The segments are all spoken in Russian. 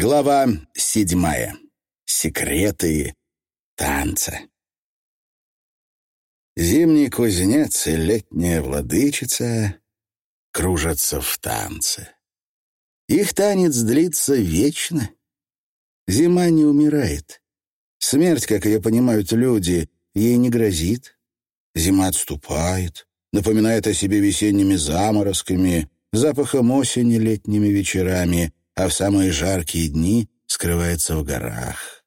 Глава седьмая. Секреты танца. Зимний кузнец и летняя владычица кружатся в танце. Их танец длится вечно. Зима не умирает. Смерть, как ее понимают люди, ей не грозит. Зима отступает, напоминает о себе весенними заморозками, запахом осени летними вечерами, а в самые жаркие дни скрывается в горах.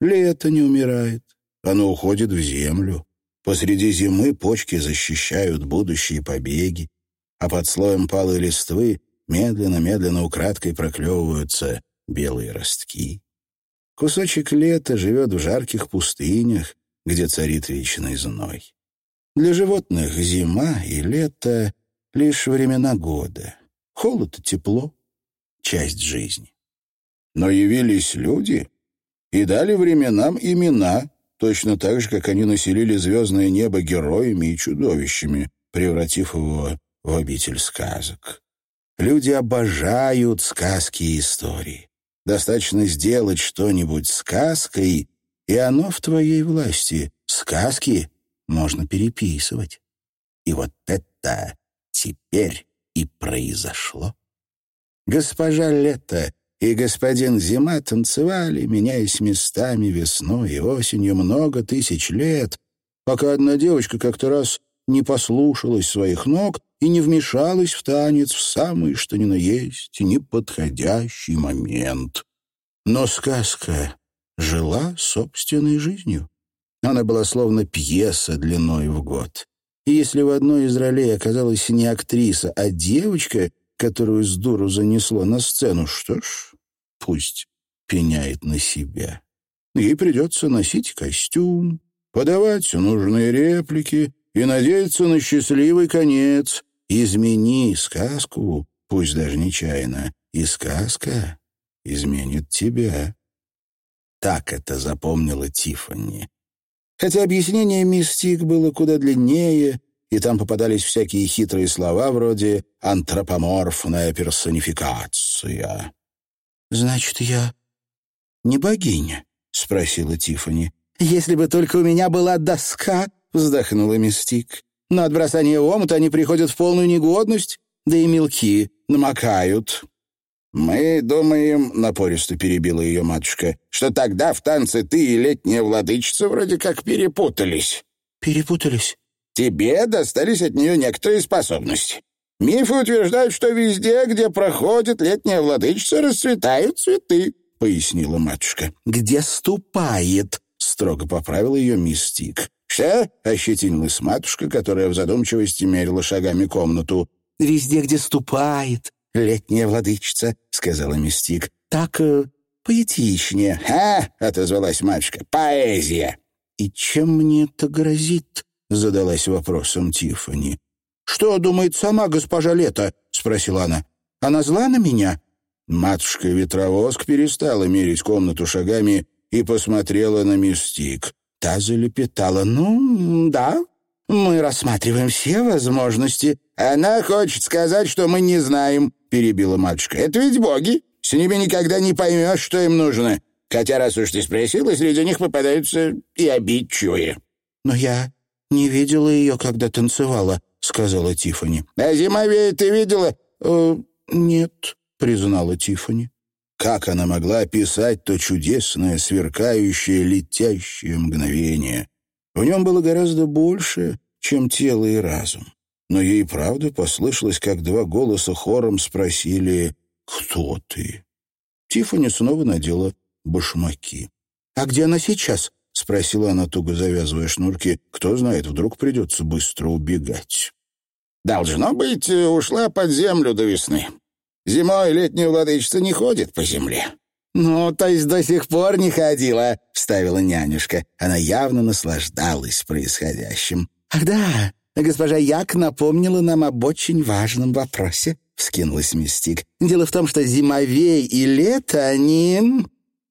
Лето не умирает, оно уходит в землю. Посреди зимы почки защищают будущие побеги, а под слоем палой листвы медленно-медленно украдкой проклевываются белые ростки. Кусочек лета живет в жарких пустынях, где царит вечный зной. Для животных зима и лето — лишь времена года. Холод и тепло — часть жизни. Но явились люди и дали временам имена, точно так же, как они населили звездное небо героями и чудовищами, превратив его в обитель сказок. Люди обожают сказки и истории. Достаточно сделать что-нибудь сказкой, и оно в твоей власти. Сказки можно переписывать. И вот это теперь и произошло. Госпожа Лето и господин Зима танцевали, меняясь местами весной и осенью много тысяч лет, пока одна девочка как-то раз не послушалась своих ног и не вмешалась в танец в самый, что ни на есть, неподходящий момент. Но сказка жила собственной жизнью. Она была словно пьеса длиной в год. И если в одной из ролей оказалась не актриса, а девочка, которую с дуру занесло на сцену, что ж, пусть пеняет на себя. Ей придется носить костюм, подавать нужные реплики и надеяться на счастливый конец. Измени сказку, пусть даже нечаянно, и сказка изменит тебя. Так это запомнила Тиффани. Хотя объяснение «мистик» было куда длиннее, и там попадались всякие хитрые слова вроде «антропоморфная персонификация». «Значит, я не богиня?» — спросила Тиффани. «Если бы только у меня была доска», — вздохнула Мистик. «Но от бросания омута они приходят в полную негодность, да и мелки намокают». «Мы думаем», — напористо перебила ее матушка, «что тогда в танце ты и летняя владычица вроде как перепутались». «Перепутались?» «Тебе достались от нее некоторые способности. Мифы утверждают, что везде, где проходит летняя владычица, расцветают цветы», — пояснила матушка. «Где ступает?» — строго поправила ее мистик. «Что?» — ощетинилась матушка, которая в задумчивости мерила шагами комнату. «Везде, где ступает, летняя владычица», — сказала Мистик. «Так э, поэтичнее». «Ха!» — отозвалась матушка. «Поэзия!» «И чем мне это грозит?» — задалась вопросом Тиффани. «Что думает сама госпожа Лето?» — спросила она. «Она зла на меня?» Матушка-ветровозг перестала мерить комнату шагами и посмотрела на Мистик. Та залепетала. «Ну, да, мы рассматриваем все возможности». «Она хочет сказать, что мы не знаем», — перебила матушка. «Это ведь боги. С ними никогда не поймешь, что им нужно. Хотя, раз уж ты спросила, среди них попадаются и обидчивые». «Но я не видела ее, когда танцевала», — сказала Тифани. «А зимовей ты видела?» э, «Нет», — признала Тифани. Как она могла описать то чудесное, сверкающее, летящее мгновение? В нем было гораздо больше, чем тело и разум. Но ей правда послышалось, как два голоса хором спросили «Кто ты?». Тиффани снова надела башмаки. «А где она сейчас?» — спросила она, туго завязывая шнурки. «Кто знает, вдруг придется быстро убегать». «Должно быть, ушла под землю до весны. Зимой летняя владычица не ходит по земле». «Ну, то есть до сих пор не ходила», — вставила нянюшка. Она явно наслаждалась происходящим. «Ах да, госпожа Як напомнила нам об очень важном вопросе», — вскинулась Мистик. «Дело в том, что зимовей и лето, они...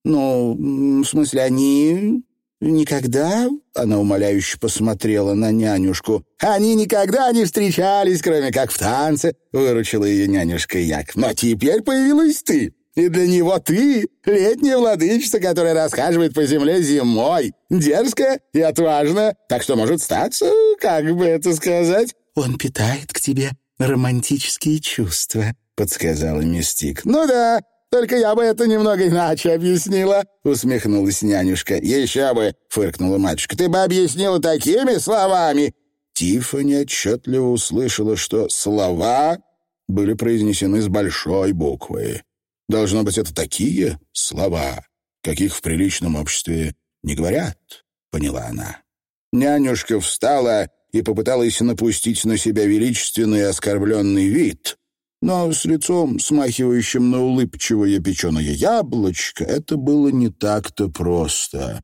Ну, в смысле, они «Никогда?» — она умоляюще посмотрела на нянюшку. «Они никогда не встречались, кроме как в танце», — выручила ее нянюшка Як. «Но теперь появилась ты. И для него ты — летняя владычица, которая расхаживает по земле зимой, дерзкая и отважная, так что может статься, как бы это сказать...» «Он питает к тебе романтические чувства», — подсказала Мистик. «Ну да, только я бы это немного иначе объяснила», — усмехнулась нянюшка. «Еще бы», — фыркнула матушка, — «ты бы объяснила такими словами». Тиффани отчетливо услышала, что слова были произнесены с большой буквы. Должно быть, это такие слова, каких в приличном обществе не говорят, поняла она. Нянюшка встала и попыталась напустить на себя величественный оскорбленный вид, но с лицом, смахивающим на улыбчивое печеное яблочко, это было не так-то просто.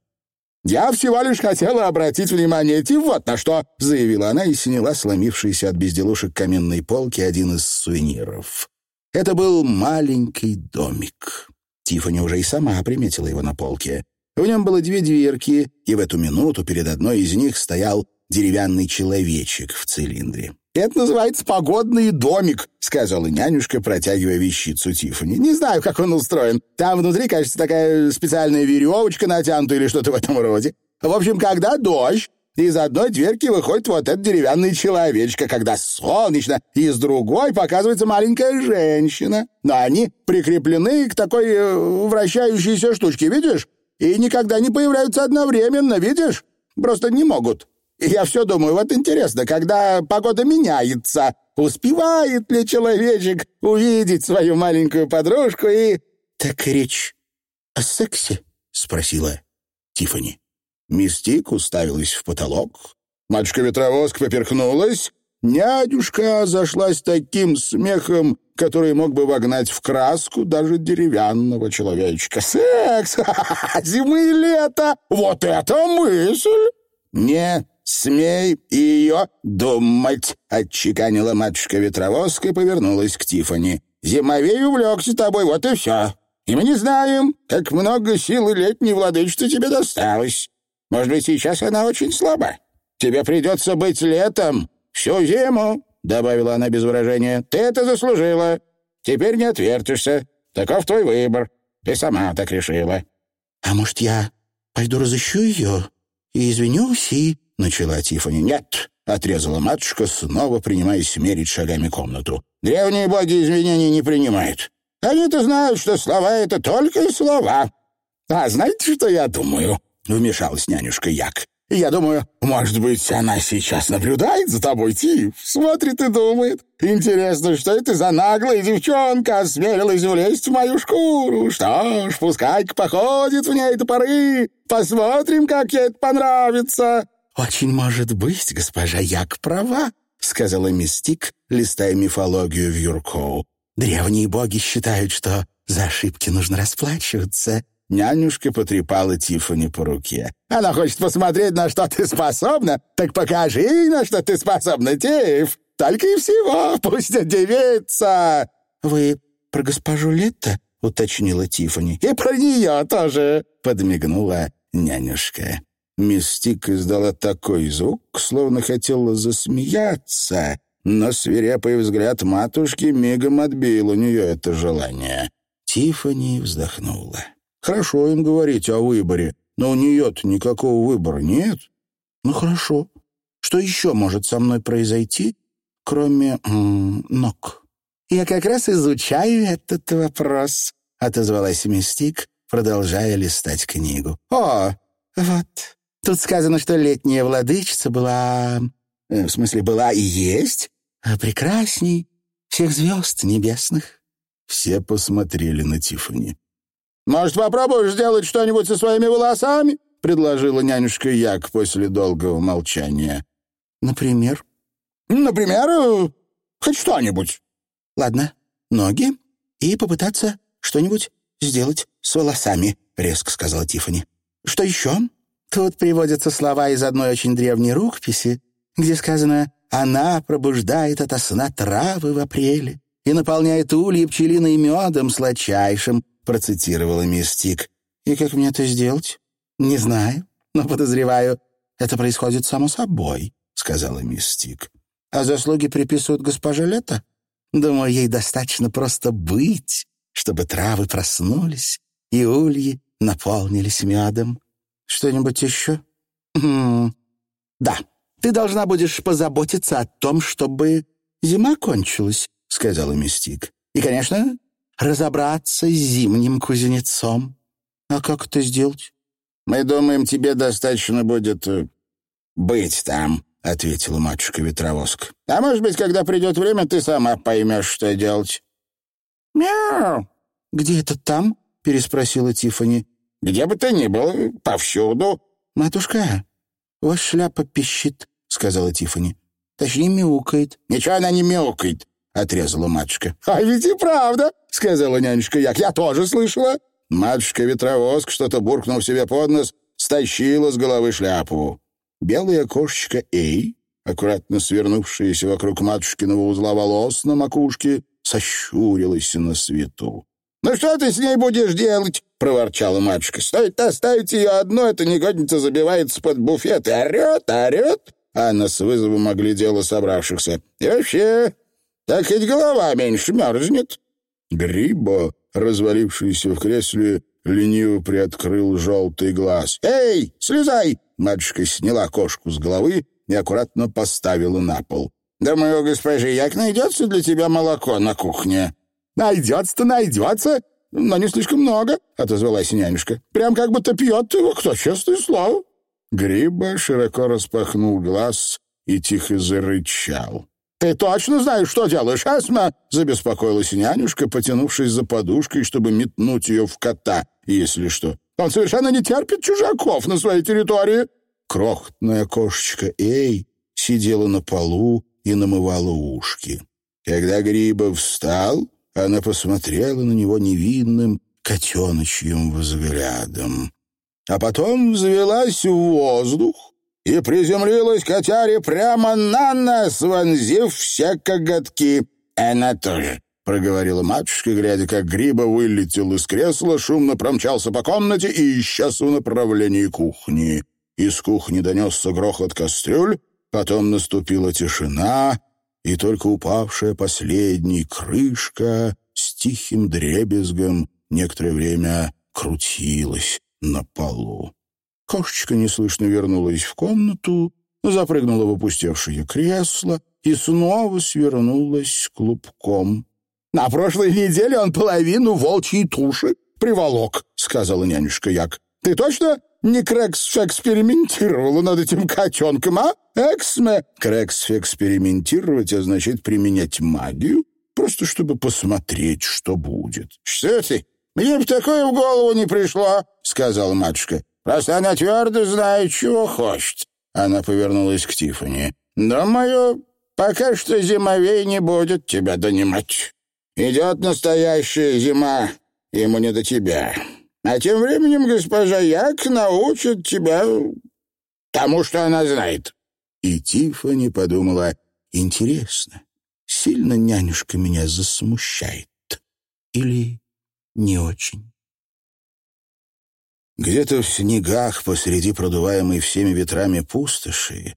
«Я всего лишь хотела обратить внимание эти вот на что», — заявила она и сняла сломившийся от безделушек каменной полки один из сувениров. Это был маленький домик. Тиффани уже и сама приметила его на полке. В нем было две дверки, и в эту минуту перед одной из них стоял деревянный человечек в цилиндре. «Это называется погодный домик», — сказала нянюшка, протягивая вещицу Тиффани. «Не знаю, как он устроен. Там внутри, кажется, такая специальная веревочка натянута или что-то в этом роде. В общем, когда дождь, из одной дверки выходит вот этот деревянный человечек, когда солнечно, из другой показывается маленькая женщина. Но они прикреплены к такой э, вращающейся штучке, видишь? И никогда не появляются одновременно, видишь? Просто не могут. Я все думаю, вот интересно, когда погода меняется, успевает ли человечек увидеть свою маленькую подружку и... — Так речь о сексе? — спросила Тифани. Мистик уставилась в потолок. Матушка-ветровозка поперхнулась. Нядюшка зашлась таким смехом, который мог бы вогнать в краску даже деревянного человечка. «Секс! Зимы и лето! Вот это мысль!» «Не смей ее думать!» — отчеканила матушка-ветровозка и повернулась к Тифани. «Зимовей увлекся тобой, вот и все. И мы не знаем, как много силы летней владычицы тебе досталось. Может быть, сейчас она очень слаба. Тебе придется быть летом всю зиму», — добавила она без выражения. «Ты это заслужила. Теперь не отвертишься. Таков твой выбор. Ты сама так решила». «А может, я пойду разыщу ее и извинюсь и...» — начала Тиффани. «Нет», — отрезала матушка, снова принимаясь мерить шагами комнату. «Древние боги извинений не принимают. Они-то знают, что слова — это только слова. А знаете, что я думаю?» — вмешалась нянюшка Як. «Я думаю, может быть, она сейчас наблюдает за тобой, Тиф, смотрит и думает. Интересно, что это за наглая девчонка осмелилась влезть в мою шкуру? Что ж, пускай-ка походит в ней до поры. Посмотрим, как ей это понравится». «Очень может быть, госпожа Як права», — сказала Мистик, листая мифологию в Юркоу. «Древние боги считают, что за ошибки нужно расплачиваться». Нянюшка потрепала Тиффани по руке. «Она хочет посмотреть, на что ты способна. Так покажи, на что ты способна, Тиф. Только и всего, пусть удивится!» «Вы про госпожу Летто?» — уточнила Тиффани. «И про нее тоже!» — подмигнула нянюшка. Мистик издала такой звук, словно хотела засмеяться, но свирепый взгляд матушки мигом отбил у нее это желание. Тиффани вздохнула. Хорошо им говорить о выборе, но у нее-то никакого выбора нет. Ну хорошо. Что еще может со мной произойти, кроме м -м, ног? Я как раз изучаю этот вопрос, отозвалась Мистик, продолжая листать книгу. О, вот. Тут сказано, что летняя владычица была... Э, в смысле, была и есть а прекрасней всех звезд небесных. Все посмотрели на Тифани. «Может, попробуешь сделать что-нибудь со своими волосами?» — предложила нянюшка Як после долгого молчания. «Например?» «Например, э, хоть что-нибудь». «Ладно, ноги и попытаться что-нибудь сделать с волосами», — резко сказала Тифани. «Что еще?» Тут приводятся слова из одной очень древней рукописи, где сказано «Она пробуждает ото сна травы в апреле и наполняет ульи пчелиной медом сладчайшим, — процитировала Мистик. «И как мне это сделать?» «Не знаю, но подозреваю, это происходит само собой», — сказала Мистик. «А заслуги приписывают госпоже Лето? Думаю, ей достаточно просто быть чтобы травы проснулись и ульи наполнились медом. Что-нибудь еще? Хм. Да, ты должна будешь позаботиться о том, чтобы зима кончилась, сказала Мистик. И, конечно, разобраться с зимним кузнецом. А как это сделать? Мы думаем, тебе достаточно будет э, быть там, ответила матушка Ветровоск. А может быть, когда придет время, ты сама поймешь, что делать. Мяу! Где это там? переспросила Тифани. Где бы ты ни был, повсюду. Матушка, ваша шляпа пищит, сказала Тифани. Точнее, мяукает. Ничего она не мяукает, отрезала матушка. А ведь и правда, сказала нянюшка Як. Я тоже слышала. Матушка-ветровоск, что-то буркнув себе под нос, стащила с головы шляпу. Белая кошечка Эй, аккуратно свернувшаяся вокруг матушкиного узла волос на макушке, сощурилась на свету. «Ну что ты с ней будешь делать?» — проворчала матушка. «Стоит оставить ее одну, эта негодница забивается под буфет и орет, орет!» Анна с вызовом оглядела собравшихся. «И вообще, так хоть голова меньше мерзнет». Грибо, развалившийся в кресле, лениво приоткрыл желтый глаз. «Эй, слезай!» Матушка сняла кошку с головы и аккуратно поставила на пол. «Думаю, госпожи, як найдется для тебя молоко на кухне?» «Найдется-то найдется, но не слишком много», — отозвалась нянюшка. «Прям как будто пьет его кто, честное слово». Гриба широко распахнул глаз и тихо зарычал. «Ты точно знаешь, что делаешь, Асма?» — забеспокоилась нянюшка, потянувшись за подушкой, чтобы метнуть ее в кота, если что. «Он совершенно не терпит чужаков на своей территории!» Крохотная кошечка Эй сидела на полу и намывала ушки. Когда Гриба встал, она посмотрела на него невинным котеночьим взглядом. А потом взвелась в воздух и приземлилась котяре прямо на нас, вонзив все коготки. Она тоже, — проговорила матушка, глядя, как Гриба вылетел из кресла, шумно промчался по комнате и исчез в направлении кухни. Из кухни донесся грохот кастрюль, потом наступила тишина, и только упавшая последней крышка с тихим дребезгом некоторое время крутилась на полу. Кошечка неслышно вернулась в комнату, запрыгнула в опустевшее кресло и снова свернулась клубком. — На прошлой неделе он половину волчьей туши приволок, — сказала нянюшка Як. — Ты точно не Крекс экспериментировала над этим котенком, а? Эксме? Крекс экспериментировать означает применять магию, просто чтобы посмотреть, что будет. — Что ты? Мне бы такое в голову не пришло, — сказала матушка. Просто она твердо знает, чего хочет. Она повернулась к Тиффани. «Думаю, пока что зимовей не будет тебя донимать. Идет настоящая зима, ему не до тебя. А тем временем госпожа Як научит тебя тому, что она знает». И Тиффани подумала, «Интересно, сильно нянюшка меня засмущает или не очень?» Где-то в снегах посреди продуваемой всеми ветрами пустоши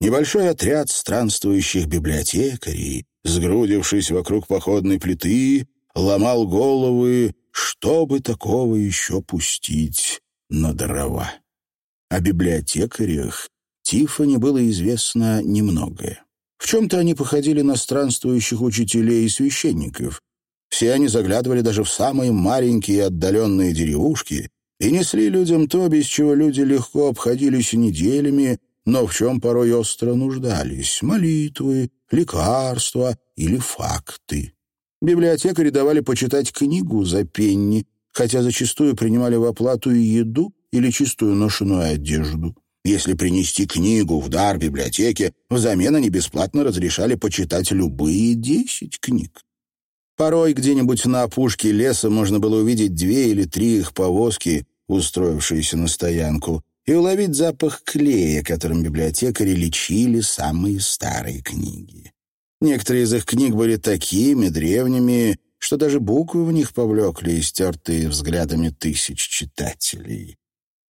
небольшой отряд странствующих библиотекарей, сгрудившись вокруг походной плиты, ломал головы, чтобы такого еще пустить на дрова. О библиотекарях Тиффани было известно немногое. В чем-то они походили на странствующих учителей и священников. Все они заглядывали даже в самые маленькие отдаленные деревушки и несли людям то, без чего люди легко обходились неделями, но в чем порой остро нуждались — молитвы, лекарства или факты. Библиотекари давали почитать книгу за пенни, хотя зачастую принимали в оплату и еду или чистую ношеную одежду. Если принести книгу в дар библиотеке, взамен они бесплатно разрешали почитать любые десять книг. Порой где-нибудь на опушке леса можно было увидеть две или три их повозки, устроившиеся на стоянку, и уловить запах клея, которым библиотекари лечили самые старые книги. Некоторые из их книг были такими древними, что даже буквы в них повлекли, стертые взглядами тысяч читателей.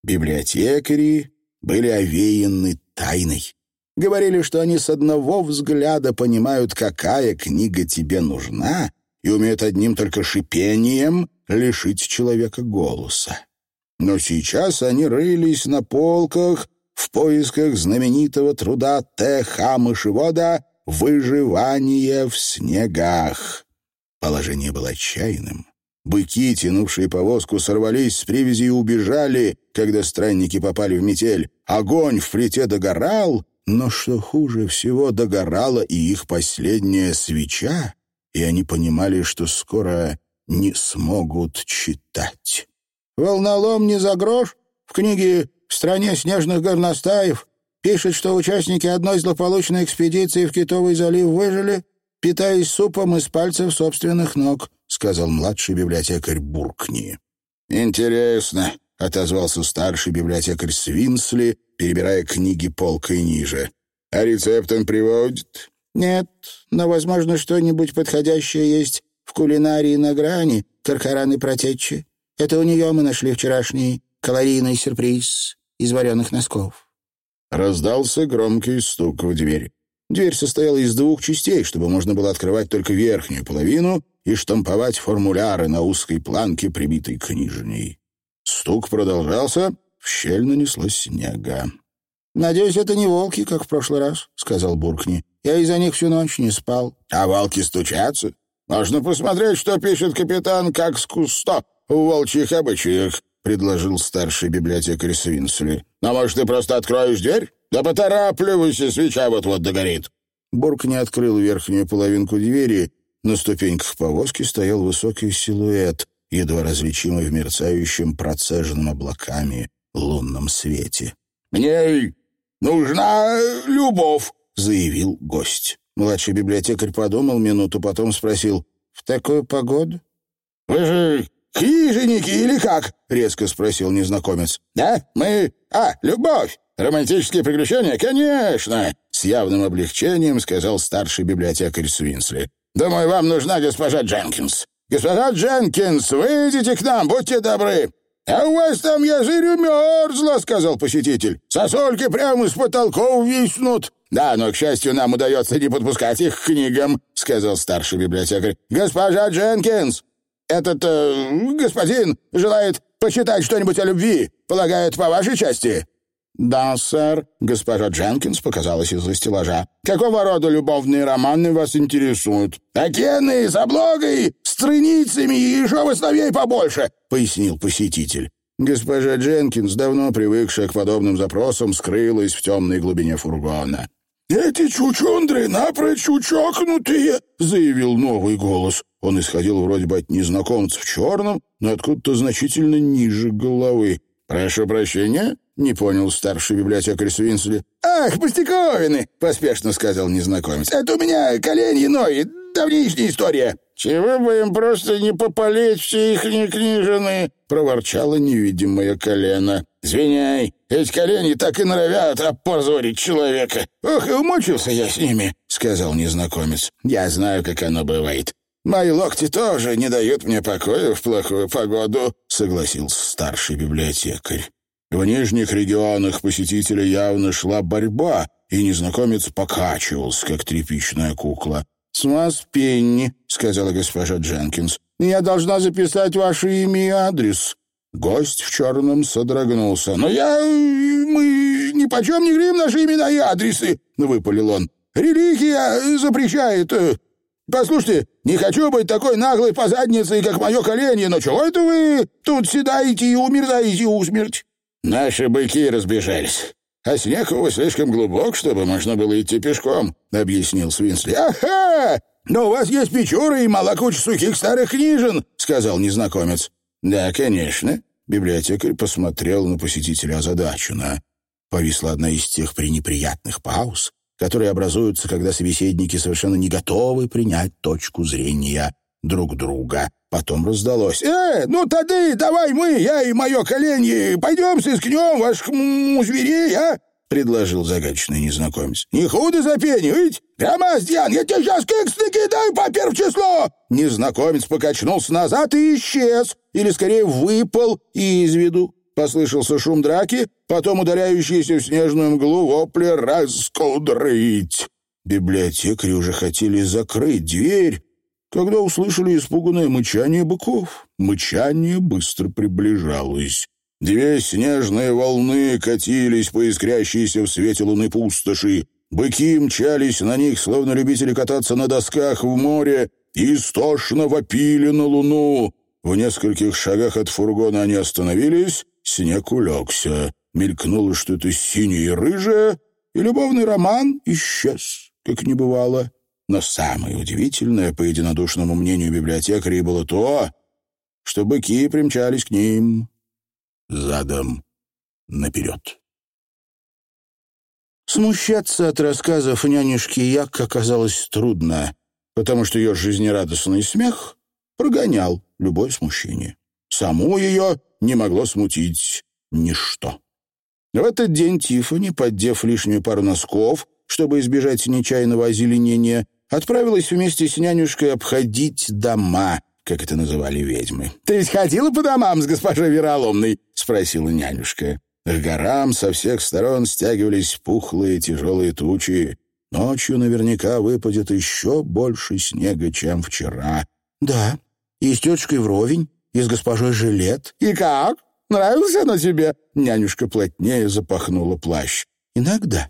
Библиотекари были овеяны тайной. Говорили, что они с одного взгляда понимают, какая книга тебе нужна, и умеют одним только шипением лишить человека голоса. Но сейчас они рылись на полках в поисках знаменитого труда Т.Х. Мышевода «Выживание в снегах». Положение было отчаянным. Быки, тянувшие повозку, сорвались с привязи и убежали, когда странники попали в метель. Огонь в плите догорал, но, что хуже всего, догорала и их последняя свеча, и они понимали, что скоро не смогут читать. «Волнолом не за грош» в книге «В стране снежных горностаев» пишет, что участники одной злополучной экспедиции в Китовый залив выжили, питаясь супом из пальцев собственных ног, — сказал младший библиотекарь Буркни. «Интересно», — отозвался старший библиотекарь Свинсли, перебирая книги полкой ниже. «А рецепт он приводит?» «Нет, но, возможно, что-нибудь подходящее есть в кулинарии на грани, каркараны протечи. Это у нее мы нашли вчерашний калорийный сюрприз из вареных носков». Раздался громкий стук в дверь. Дверь состояла из двух частей, чтобы можно было открывать только верхнюю половину и штамповать формуляры на узкой планке, прибитой к нижней. Стук продолжался, в щель нанеслось снега. «Надеюсь, это не волки, как в прошлый раз», — сказал Буркни. «Я из-за них всю ночь не спал». «А волки стучатся? Можно посмотреть, что пишет капитан как с кусто в волчьих обычаях», — предложил старший библиотекарь Свинсли. «Но, может, ты просто откроешь дверь? Да поторапливайся, свеча вот-вот догорит». Буркни открыл верхнюю половинку двери. На ступеньках повозки стоял высокий силуэт, едва различимый в мерцающем процеженном облаками лунном свете. «Мне нужна любовь», — заявил гость. Младший библиотекарь подумал минуту, потом спросил, «В такую погоду?» «Вы же хижинники или как?» — резко спросил незнакомец. «Да, мы... А, любовь! Романтические приключения? Конечно!» С явным облегчением сказал старший библиотекарь Свинсли. «Думаю, вам нужна госпожа Дженкинс. Госпожа Дженкинс, выйдите к нам, будьте добры. «А у вас там язырь умерзла», — сказал посетитель. «Сосульки прямо из потолков виснут». «Да, но, к счастью, нам удается не подпускать их к книгам», — сказал старший библиотекарь. «Госпожа Дженкинс, этот э, господин желает почитать что-нибудь о любви. Полагает, по вашей части?» «Да, сэр», — госпожа Дженкинс показалась из-за стеллажа. «Какого рода любовные романы вас интересуют?» «Окены с облогой, с трыницами и еще в побольше», — пояснил посетитель. Госпожа Дженкинс, давно привыкшая к подобным запросам, скрылась в темной глубине фургона. «Эти чучундры напрочь чучокнутые», — заявил новый голос. Он исходил вроде бы от незнакомца в черном, но откуда-то значительно ниже головы. «Прошу прощения?» — не понял старший библиотекарь Свинсли. «Ах, пустяковины!» — поспешно сказал незнакомец. «Это у меня колени ноет, давнейшняя история». «Чего бы им просто не попалить все их книжины?» — проворчало невидимое колено. «Звиняй, эти колени так и норовят опозорить человека. Ох, и умучился я с ними», — сказал незнакомец. «Я знаю, как оно бывает. Мои локти тоже не дают мне покоя в плохую погоду», — согласился старший библиотекарь. В нижних регионах посетителя явно шла борьба, и незнакомец покачивался, как тряпичная кукла. «С вас пенни», — сказала госпожа Дженкинс. «Я должна записать ваше имя и адрес». Гость в черном содрогнулся. «Но я... мы ни почем не говорим наши имена и адресы», — выпалил он. «Религия запрещает. Послушайте, не хочу быть такой наглой позадницей, как мое колени, но чего это вы тут седаете и умерзаете усмерть?» «Наши быки разбежались. А снег его слишком глубок, чтобы можно было идти пешком», — объяснил Свинсли. «Ага! Но у вас есть печуры и мало куча сухих старых книжен», — сказал незнакомец. «Да, конечно». Библиотекарь посмотрел на посетителя озадаченно. Повисла одна из тех пренеприятных пауз, которые образуются, когда собеседники совершенно не готовы принять точку зрения друг друга. Потом раздалось. «Э, ну тады давай мы, я и мое колени, пойдем сыскнем ваших зверей, а?» — предложил загадочный незнакомец. «Не худо за пени, ведь? Громоздьян, я тебе сейчас кекс накидаю по первое число!» Незнакомец покачнулся назад и исчез, или скорее выпал из виду. Послышался шум драки, потом ударяющийся в снежную мглу вопли «раскудрыть». Библиотекари уже хотели закрыть дверь, когда услышали испуганное мычание быков. Мычание быстро приближалось. Две снежные волны катились по искрящейся в свете луны пустоши. Быки мчались на них, словно любители кататься на досках в море, и истошно вопили на луну. В нескольких шагах от фургона они остановились, снег улегся. Мелькнуло что-то синее и рыжее, и любовный роман исчез, как не бывало. Но самое удивительное, по единодушному мнению библиотекарей, было то, что быки примчались к ним задом наперед. Смущаться от рассказов нянюшки Як оказалось трудно, потому что ее жизнерадостный смех прогонял любое смущение. Саму ее не могло смутить ничто. В этот день Тиффани, поддев лишнюю пару носков, чтобы избежать нечаянного озеленения, отправилась вместе с нянюшкой обходить дома, как это называли ведьмы. «Ты ведь ходила по домам с госпожой Вероломной?» — спросила нянюшка. К горам со всех сторон стягивались пухлые тяжелые тучи. Ночью наверняка выпадет еще больше снега, чем вчера. «Да, и с тетушкой вровень, и с госпожой Жилет». «И как? Нравился она тебе?» Нянюшка плотнее запахнула плащ. «Иногда.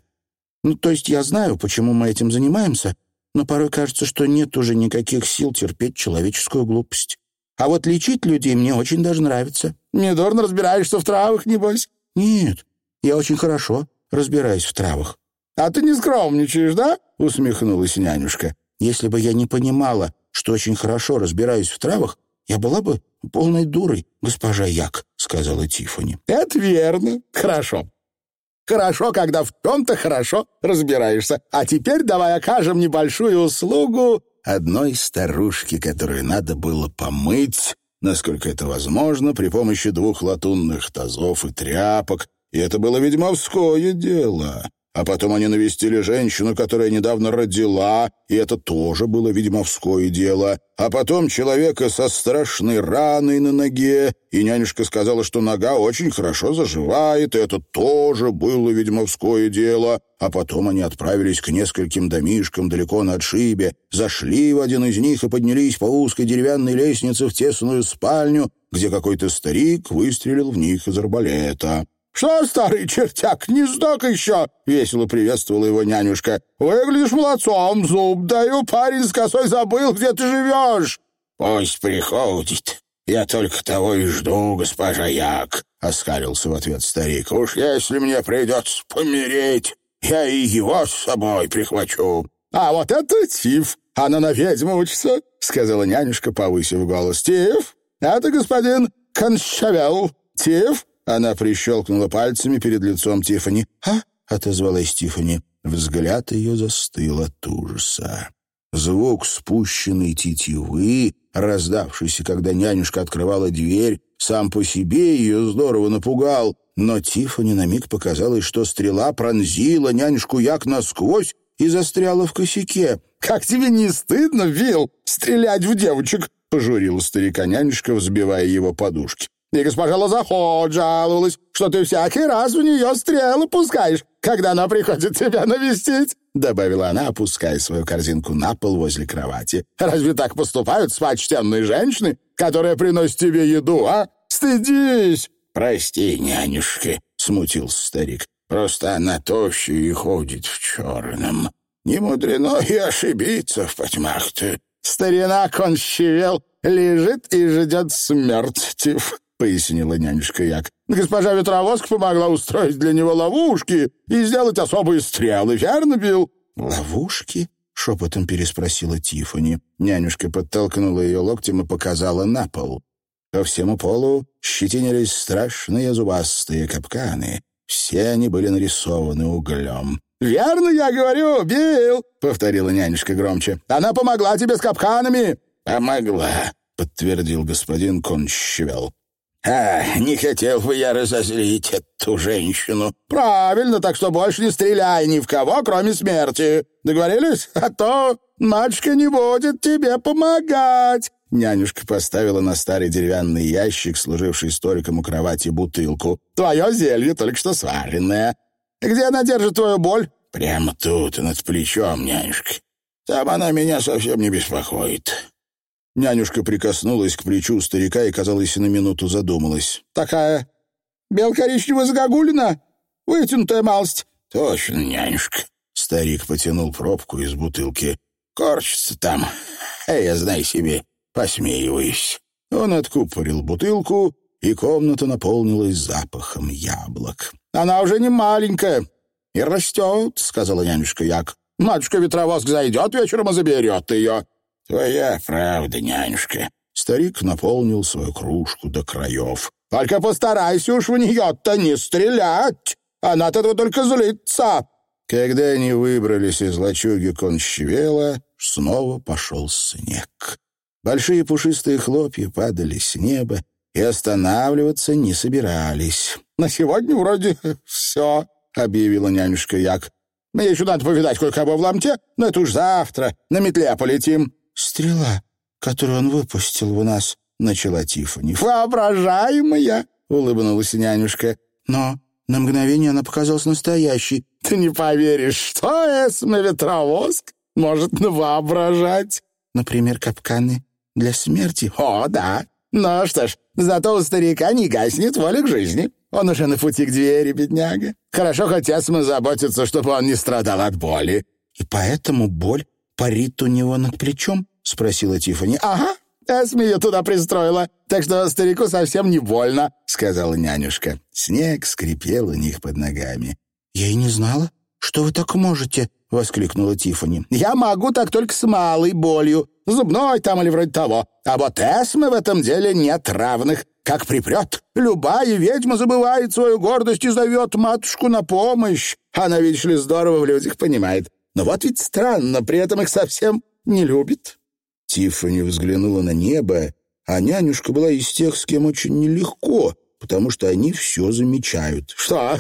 Ну, то есть я знаю, почему мы этим занимаемся, но порой кажется, что нет уже никаких сил терпеть человеческую глупость. А вот лечить людей мне очень даже нравится. Недурно разбираешься в травах, небось? Нет, я очень хорошо разбираюсь в травах. А ты не скромничаешь, да? Усмехнулась нянюшка. Если бы я не понимала, что очень хорошо разбираюсь в травах, я была бы полной дурой, госпожа Як, сказала Тифани. Это верно. Хорошо. Хорошо, когда в чем-то хорошо разбираешься. А теперь давай окажем небольшую услугу одной старушке, которую надо было помыть, насколько это возможно, при помощи двух латунных тазов и тряпок. И это было ведьмовское дело. А потом они навестили женщину, которая недавно родила, и это тоже было ведьмовское дело. А потом человека со страшной раной на ноге, и нянюшка сказала, что нога очень хорошо заживает, и это тоже было ведьмовское дело. А потом они отправились к нескольким домишкам далеко на отшибе, зашли в один из них и поднялись по узкой деревянной лестнице в тесную спальню, где какой-то старик выстрелил в них из арбалета. «Что, старый чертяк, не сдох еще?» — весело приветствовала его нянюшка. «Выглядишь молодцом, зуб даю, парень с косой забыл, где ты живешь». «Пусть приходит. Я только того и жду, госпожа Як», — оскалился в ответ старик. «Уж если мне придется помереть, я и его с собой прихвачу». «А вот это Тиф, она на ведьму учится», — сказала нянюшка, повысив голос. «Тиф, это господин Кончавел. Тиф, она прищелкнула пальцами перед лицом Тифани. «А?» — отозвалась Тифани. Взгляд ее застыл от ужаса. Звук спущенной тетивы, раздавшийся, когда нянюшка открывала дверь, сам по себе ее здорово напугал, но Тифани на миг показалось, что стрела пронзила нянюшку як насквозь и застряла в косяке. «Как тебе не стыдно, Вил, стрелять в девочек?» — пожурила старика нянюшка, взбивая его подушки. И госпожа Лозаход жаловалась, что ты всякий раз в нее стрелы пускаешь, когда она приходит тебя навестить», — добавила она, опуская свою корзинку на пол возле кровати. «Разве так поступают с почтенной женщиной, которая приносит тебе еду, а? Стыдись!» «Прости, нянюшки», — смутился старик. «Просто она тощая и ходит в черном. Не мудрено и ошибиться в потьмах-то». «Старина конщевел, лежит и ждет смерти», — пояснила нянюшка Як. «Госпожа Ветровоск помогла устроить для него ловушки и сделать особые стрелы, верно, Билл?» «Ловушки?» — шепотом переспросила Тифани. Нянюшка подтолкнула ее локтем и показала на пол. По всему полу щетинились страшные зубастые капканы. Все они были нарисованы углем. «Верно я говорю, Билл!» — повторила нянюшка громче. «Она помогла тебе с капканами!» «Помогла!» — подтвердил господин Кончевел. «А, не хотел бы я разозлить эту женщину». «Правильно, так что больше не стреляй ни в кого, кроме смерти. Договорились? А то матушка не будет тебе помогать». Нянюшка поставила на старый деревянный ящик, служивший столиком у кровати, бутылку. «Твое зелье только что сваренное. Где она держит твою боль?» «Прямо тут, над плечом, нянюшка. Там она меня совсем не беспокоит. Нянюшка прикоснулась к плечу старика и, казалось, на минуту задумалась. «Такая бело-коричневая загогулина, вытянутая малость». «Точно, нянюшка». Старик потянул пробку из бутылки. «Корчится там. А я, знай себе, посмеиваюсь». Он откупорил бутылку, и комната наполнилась запахом яблок. «Она уже не маленькая и растет», — сказала нянюшка Як. «Матушка-ветровозг зайдет вечером и заберет ее». «Твоя правда, нянюшка». Старик наполнил свою кружку до краев. «Только постарайся уж в нее-то не стрелять. Она от этого только злится». Когда они выбрались из лачуги Конщевела, снова пошел снег. Большие пушистые хлопья падали с неба и останавливаться не собирались. «На сегодня вроде все», — объявила нянюшка Як. «Мне еще надо повидать кое-кого в ломте, но это уж завтра. На метле полетим». «Стрела, которую он выпустил в нас», — начала Тиффани. «Воображаемая», — улыбнулась нянюшка. «Но на мгновение она показалась настоящей». «Ты не поверишь, что эсме-ветровоск может воображать?» «Например, капканы для смерти? О, да. Ну что ж, зато у старика не гаснет воля к жизни. Он уже на пути к двери, бедняга. Хорошо, хоть Эсма заботится, чтобы он не страдал от боли. И поэтому боль парит у него над плечом? Спросила Тиффани. Ага, Эсми ее туда пристроила, так что старику совсем не больно, сказала нянюшка. Снег скрипел у них под ногами. Я и не знала, что вы так можете, — воскликнула Тиффани. «Я могу так только с малой болью, зубной там или вроде того. А вот Эсме в этом деле нет равных. Как припрет, любая ведьма забывает свою гордость и зовет матушку на помощь. Она, видишь ли, здорово в людях понимает. Но вот ведь странно, при этом их совсем не любит». Тиффани взглянула на небо, а нянюшка была из тех, с кем очень нелегко, потому что они все замечают. «Что?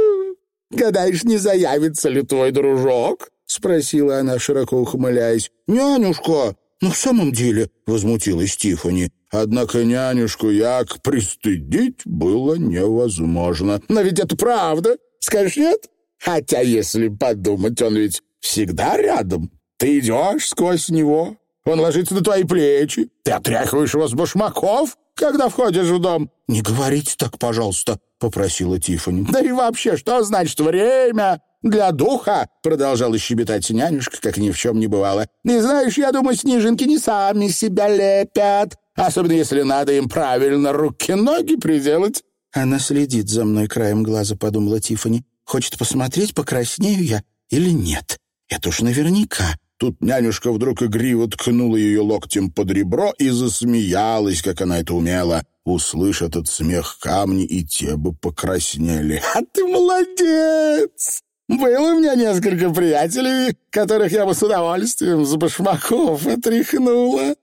«Гадаешь, не заявится ли твой дружок?» — спросила она, широко ухмыляясь. «Нянюшка!» «Ну, в самом деле», — возмутилась Тиффани. Однако нянюшку Як пристыдить было невозможно. «Но ведь это правда. Скажешь, нет? Хотя, если подумать, он ведь всегда рядом. Ты идешь сквозь него, он ложится на твои плечи, ты отряхиваешь его с башмаков, когда входишь в дом». «Не говорите так, пожалуйста», — попросила Тиффани. «Да и вообще, что значит время для духа?» — продолжала щебетать нянюшка, как ни в чем не бывало. «И знаешь, я думаю, снежинки не сами себя лепят, особенно если надо им правильно руки-ноги приделать». «Она следит за мной краем глаза», — подумала Тиффани. «Хочет посмотреть, покраснею я или нет. Это уж наверняка». Тут нянюшка вдруг игриво ткнула ее локтем под ребро и засмеялась, как она это умела. Услышь этот смех камни, и те бы покраснели. «А ты молодец! Было у меня несколько приятелей, которых я бы с удовольствием с башмаков отряхнула».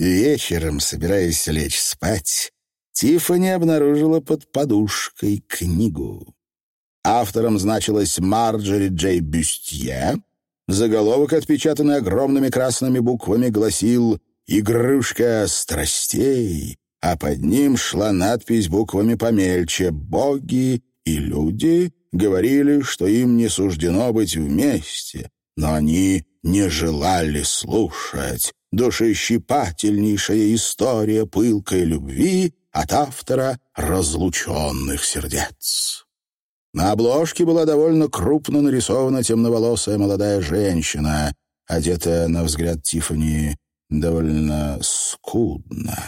Вечером, собираясь лечь спать, Тиффани обнаружила под подушкой книгу. Автором значилась Марджори Джей Бюстье. Заголовок, отпечатанный огромными красными буквами, гласил «Игрушка страстей», а под ним шла надпись буквами помельче «Боги и люди» говорили, что им не суждено быть вместе, но они не желали слушать. Душещипательнейшая история пылкой любви от автора «Разлученных сердец». На обложке была довольно крупно нарисована темноволосая молодая женщина, одетая, на взгляд Тиффани, довольно скудно.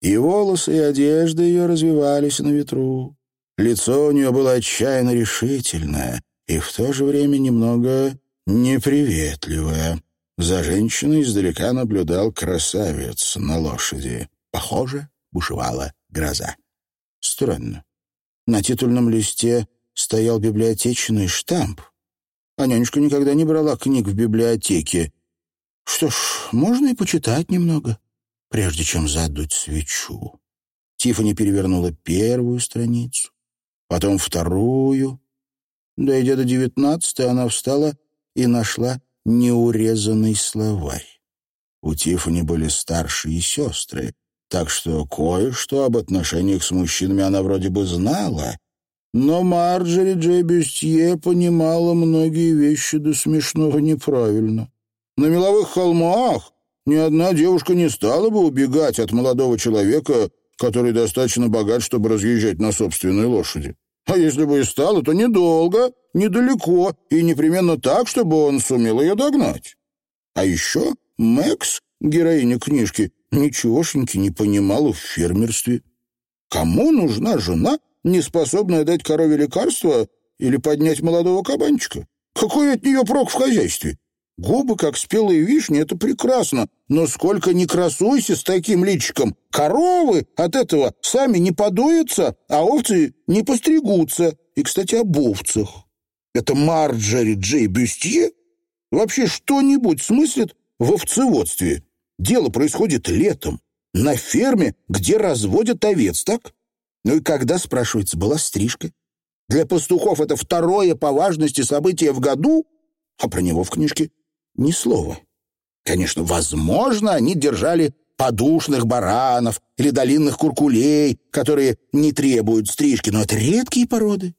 И волосы, и одежда ее развивались на ветру. Лицо у нее было отчаянно решительное и в то же время немного неприветливое. За женщиной издалека наблюдал красавец на лошади. Похоже, бушевала гроза. Странно. На титульном листе стоял библиотечный штамп. А нянюшка никогда не брала книг в библиотеке. Что ж, можно и почитать немного, прежде чем задуть свечу. Тиффани перевернула первую страницу, потом вторую. Дойдя до девятнадцатой, она встала и нашла неурезанный словарь. У Тиффани были старшие сестры, так что кое-что об отношениях с мужчинами она вроде бы знала, но Марджери Джей Бюстье понимала многие вещи до смешного неправильно. На меловых холмах ни одна девушка не стала бы убегать от молодого человека, который достаточно богат, чтобы разъезжать на собственной лошади. А если бы и стала, то недолго, недалеко и непременно так, чтобы он сумел ее догнать. А еще Мэкс, героиня книжки, ничегошеньки не понимала в фермерстве. Кому нужна жена, не способная дать корове лекарство или поднять молодого кабанчика? Какой от нее прок в хозяйстве? Губы, как спелые вишни, это прекрасно, но сколько ни красуйся с таким личиком, коровы от этого сами не подуются, а овцы не постригутся. И, кстати, об овцах. Это Марджери Джей Бюстье вообще что-нибудь смыслит в овцеводстве. Дело происходит летом, на ферме, где разводят овец, так? Ну и когда, спрашивается, была стрижка? Для пастухов это второе по важности событие в году, а про него в книжке ни слова. Конечно, возможно, они держали подушных баранов или долинных куркулей, которые не требуют стрижки, но это редкие породы.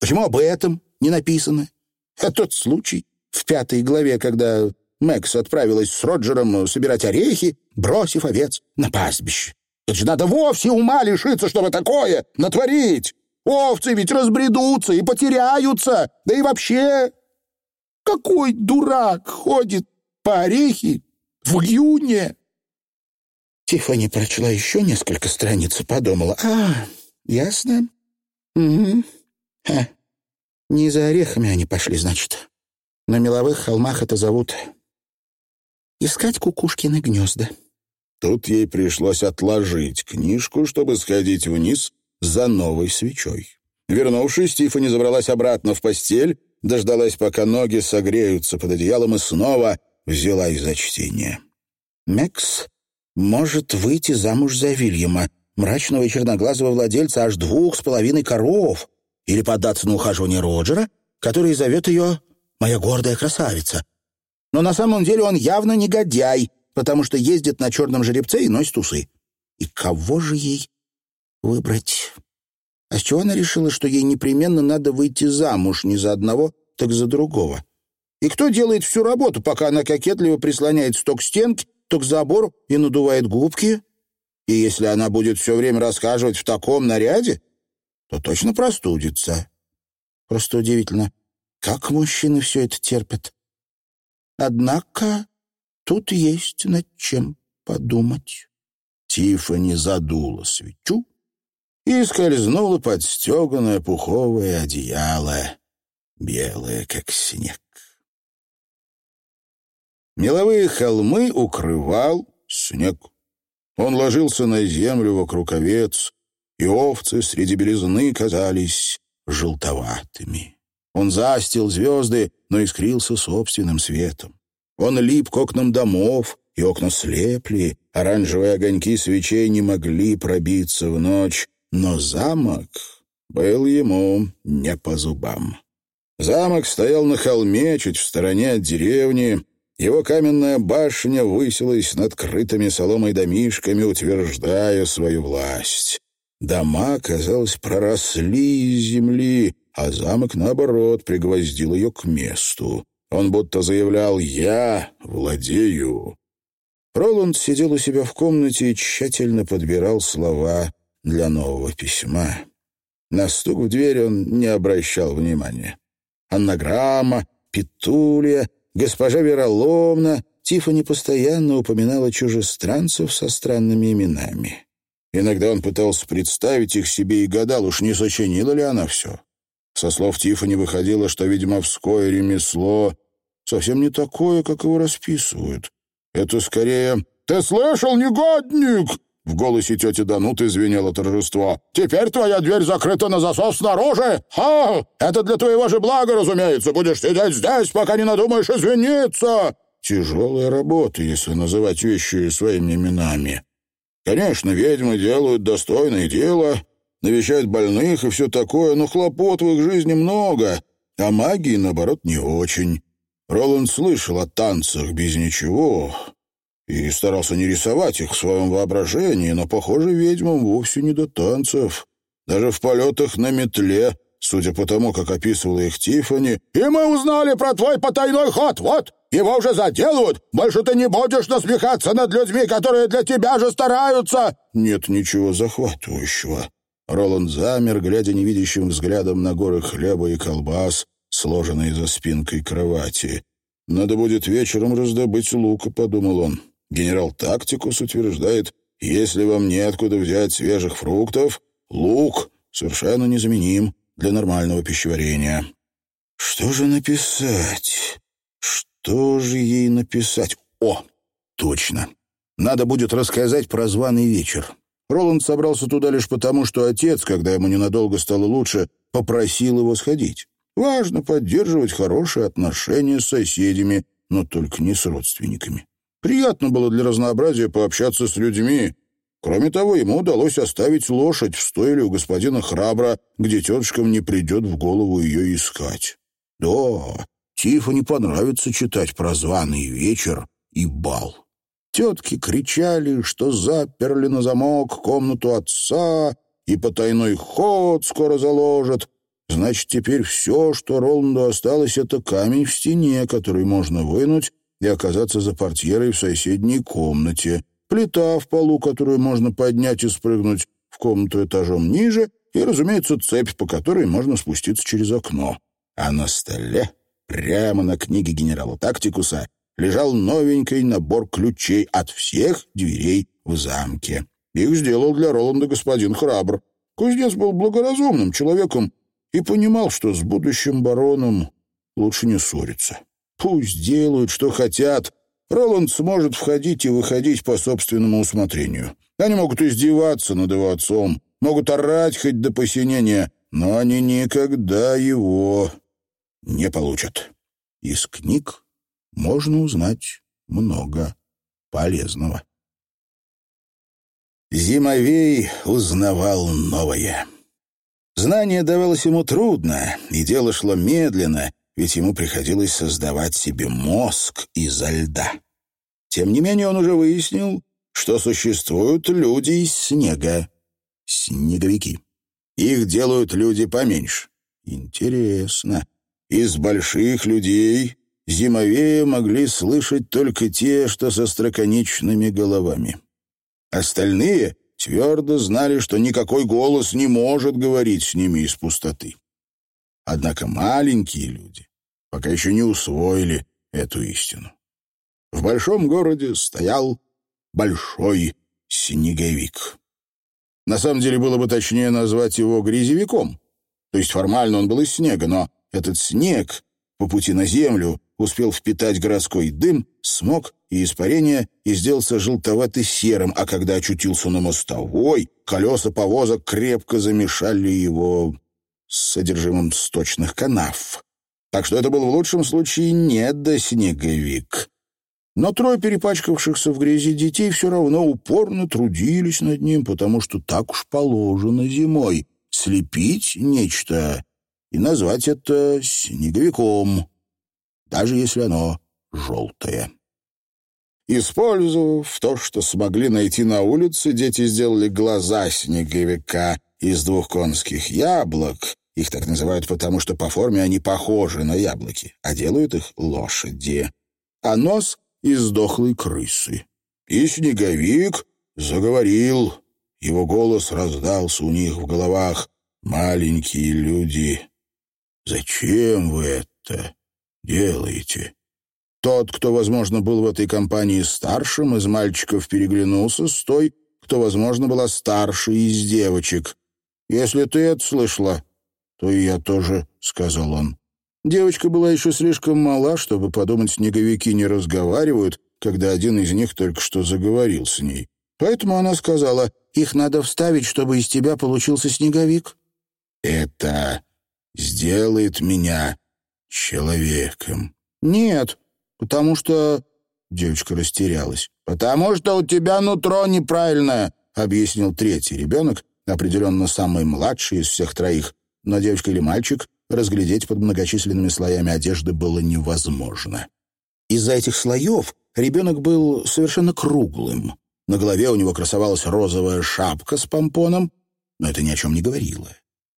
Почему об этом не написано? А тот случай в пятой главе, когда Мэкс отправилась с Роджером собирать орехи, бросив овец на пастбище. Это же надо вовсе ума лишиться, чтобы такое натворить. Овцы ведь разбредутся и потеряются. Да и вообще, какой дурак ходит по орехи в июне? Тиффани прочла еще несколько страниц и подумала. А, ясно. Угу. Ха. Не за орехами они пошли, значит. На меловых холмах это зовут искать кукушкины гнезда. Тут ей пришлось отложить книжку, чтобы сходить вниз за новой свечой. Вернувшись, Тиффани забралась обратно в постель, дождалась, пока ноги согреются под одеялом, и снова взялась за чтение. «Мекс может выйти замуж за Вильяма, мрачного и черноглазого владельца аж двух с половиной коров, или податься на ухаживание Роджера, который зовет ее «моя гордая красавица». Но на самом деле он явно негодяй, потому что ездит на черном жеребце и носит усы. И кого же ей выбрать? А с чего она решила, что ей непременно надо выйти замуж не за одного, так за другого? И кто делает всю работу, пока она кокетливо прислоняется то к стенке, то к забору и надувает губки? И если она будет все время расхаживать в таком наряде, то точно простудится. Просто удивительно, как мужчины все это терпят. Однако тут есть над чем подумать. Тиффани задула свечу и скользнула под стеганое пуховое одеяло, белое, как снег. Меловые холмы укрывал снег. Он ложился на землю вокруг овец, и овцы среди белизны казались желтоватыми. Он застил звезды, но искрился собственным светом. Он лип к окнам домов, и окна слепли, оранжевые огоньки свечей не могли пробиться в ночь, но замок был ему не по зубам. Замок стоял на холме, чуть в стороне от деревни. Его каменная башня высилась над крытыми соломой домишками, утверждая свою власть. Дома, казалось, проросли из земли, а замок, наоборот, пригвоздил ее к месту. Он будто заявлял «Я владею». Роланд сидел у себя в комнате и тщательно подбирал слова для нового письма. На стук в дверь он не обращал внимания. Аннаграмма, Петулия, госпожа Вероломна, Тиффани постоянно упоминала чужестранцев со странными именами. Иногда он пытался представить их себе и гадал, уж не сочинила ли она все. Со слов Тиффани выходило, что ведьмовское ремесло совсем не такое, как его расписывают. Это скорее «Ты слышал, негодник?» В голосе тети Дануты звенело торжество. «Теперь твоя дверь закрыта на засов снаружи! Ха! Это для твоего же блага, разумеется! Будешь сидеть здесь, пока не надумаешь извиниться!» Тяжелая работа, если называть вещи своими именами. Конечно, ведьмы делают достойное дело, навещают больных и все такое, но хлопот в их жизни много, а магии, наоборот, не очень. Роланд слышал о танцах без ничего, и старался не рисовать их в своем воображении, но, похоже, ведьмам вовсе не до танцев. Даже в полетах на метле, судя по тому, как описывала их Тиффани. «И мы узнали про твой потайной ход, вот! Его уже заделывают! Больше ты не будешь насмехаться над людьми, которые для тебя же стараются!» Нет ничего захватывающего. Роланд замер, глядя невидящим взглядом на горы хлеба и колбас, сложенные за спинкой кровати. «Надо будет вечером раздобыть лука», — подумал он. Генерал Тактикус утверждает, если вам неоткуда взять свежих фруктов, лук совершенно незаменим для нормального пищеварения. Что же написать? Что же ей написать? О, точно. Надо будет рассказать про званый вечер. Роланд собрался туда лишь потому, что отец, когда ему ненадолго стало лучше, попросил его сходить. Важно поддерживать хорошие отношения с соседями, но только не с родственниками. Приятно было для разнообразия пообщаться с людьми. Кроме того, ему удалось оставить лошадь в стойле у господина Храбра, где тетушкам не придет в голову ее искать. Да, Тифа не понравится читать про званый вечер и бал. Тетки кричали, что заперли на замок комнату отца и потайной ход скоро заложат. Значит, теперь все, что Роланду осталось, это камень в стене, который можно вынуть и оказаться за портьерой в соседней комнате, плита в полу, которую можно поднять и спрыгнуть в комнату этажом ниже, и, разумеется, цепь, по которой можно спуститься через окно. А на столе, прямо на книге генерала Тактикуса, лежал новенький набор ключей от всех дверей в замке. Их сделал для Роланда господин Храбр. Кузнец был благоразумным человеком и понимал, что с будущим бароном лучше не ссориться. Пусть делают, что хотят. Роланд сможет входить и выходить по собственному усмотрению. Они могут издеваться над его отцом, могут орать хоть до посинения, но они никогда его не получат. Из книг можно узнать много полезного. Зимовей узнавал новое. Знание давалось ему трудно, и дело шло медленно, ведь ему приходилось создавать себе мозг изо льда. Тем не менее он уже выяснил, что существуют люди из снега, снеговики. Их делают люди поменьше. Интересно. Из больших людей зимовее могли слышать только те, что со строконечными головами. Остальные твердо знали, что никакой голос не может говорить с ними из пустоты. Однако маленькие люди пока еще не усвоили эту истину. В большом городе стоял большой снеговик. На самом деле было бы точнее назвать его грязевиком. То есть формально он был из снега, но этот снег по пути на землю успел впитать городской дым, смог и испарение и сделался желтовато-серым, а когда очутился на мостовой, колеса повозок крепко замешали его с содержимым сточных канав. Так что это был в лучшем случае не до снеговик. Но трое перепачкавшихся в грязи детей все равно упорно трудились над ним, потому что так уж положено зимой — слепить нечто и назвать это снеговиком даже если оно желтое. Использовав то, что смогли найти на улице, дети сделали глаза снеговика из двух конских яблок. Их так называют потому, что по форме они похожи на яблоки, а делают их лошади. А нос — из дохлой крысы. И снеговик заговорил. Его голос раздался у них в головах. «Маленькие люди, зачем вы это?» Делаете?» Тот, кто, возможно, был в этой компании старшим, из мальчиков переглянулся с той, кто, возможно, была старше из девочек. «Если ты это слышала, то и я тоже», — сказал он. Девочка была еще слишком мала, чтобы подумать, снеговики не разговаривают, когда один из них только что заговорил с ней. Поэтому она сказала, «Их надо вставить, чтобы из тебя получился снеговик». «Это сделает меня человеком. «Нет, потому что...» Девочка растерялась. «Потому что у тебя нутро неправильное», — объяснил третий ребенок, определенно самый младший из всех троих. Но девочка или мальчик разглядеть под многочисленными слоями одежды было невозможно. Из-за этих слоев ребенок был совершенно круглым. На голове у него красовалась розовая шапка с помпоном, но это ни о чем не говорило.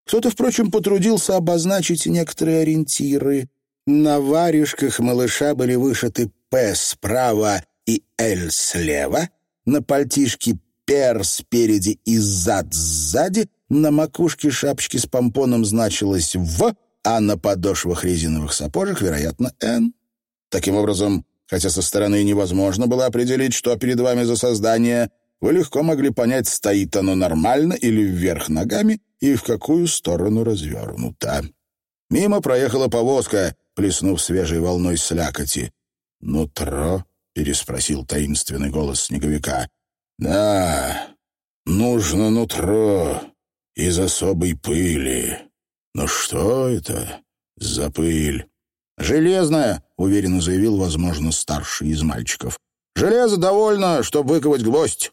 Кто-то, впрочем, потрудился обозначить некоторые ориентиры. На варежках малыша были вышиты «П» справа и «Л» слева, на пальтишке «Пер» спереди и «Зад» сзади, на макушке шапочки с помпоном значилось «В», а на подошвах резиновых сапожек, вероятно, «Н». Таким образом, хотя со стороны невозможно было определить, что перед вами за создание, вы легко могли понять, стоит оно нормально или вверх ногами и в какую сторону развернуто. Мимо проехала повозка, плеснув свежей волной слякоти. «Нутро?» — переспросил таинственный голос снеговика. «Да, нужно нутро из особой пыли. Но что это за пыль?» «Железная», — уверенно заявил, возможно, старший из мальчиков. «Железо довольно, чтобы выковать гвоздь».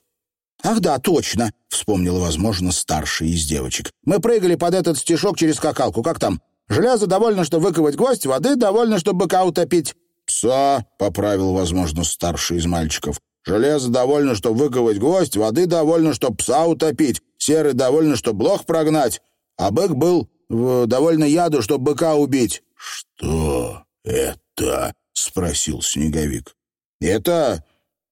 «Ах да, точно!» — вспомнила, возможно, старший из девочек. «Мы прыгали под этот стишок через скакалку. Как там? Железо довольно, чтобы выковать гвоздь, воды довольно, чтобы быка утопить». «Пса!» — поправил, возможно, старший из мальчиков. «Железо довольно, чтобы выковать гвоздь, воды довольно, чтобы пса утопить, серый довольно, чтобы блох прогнать, а бык был в, довольно яду, чтобы быка убить». «Что это?» — спросил Снеговик. «Это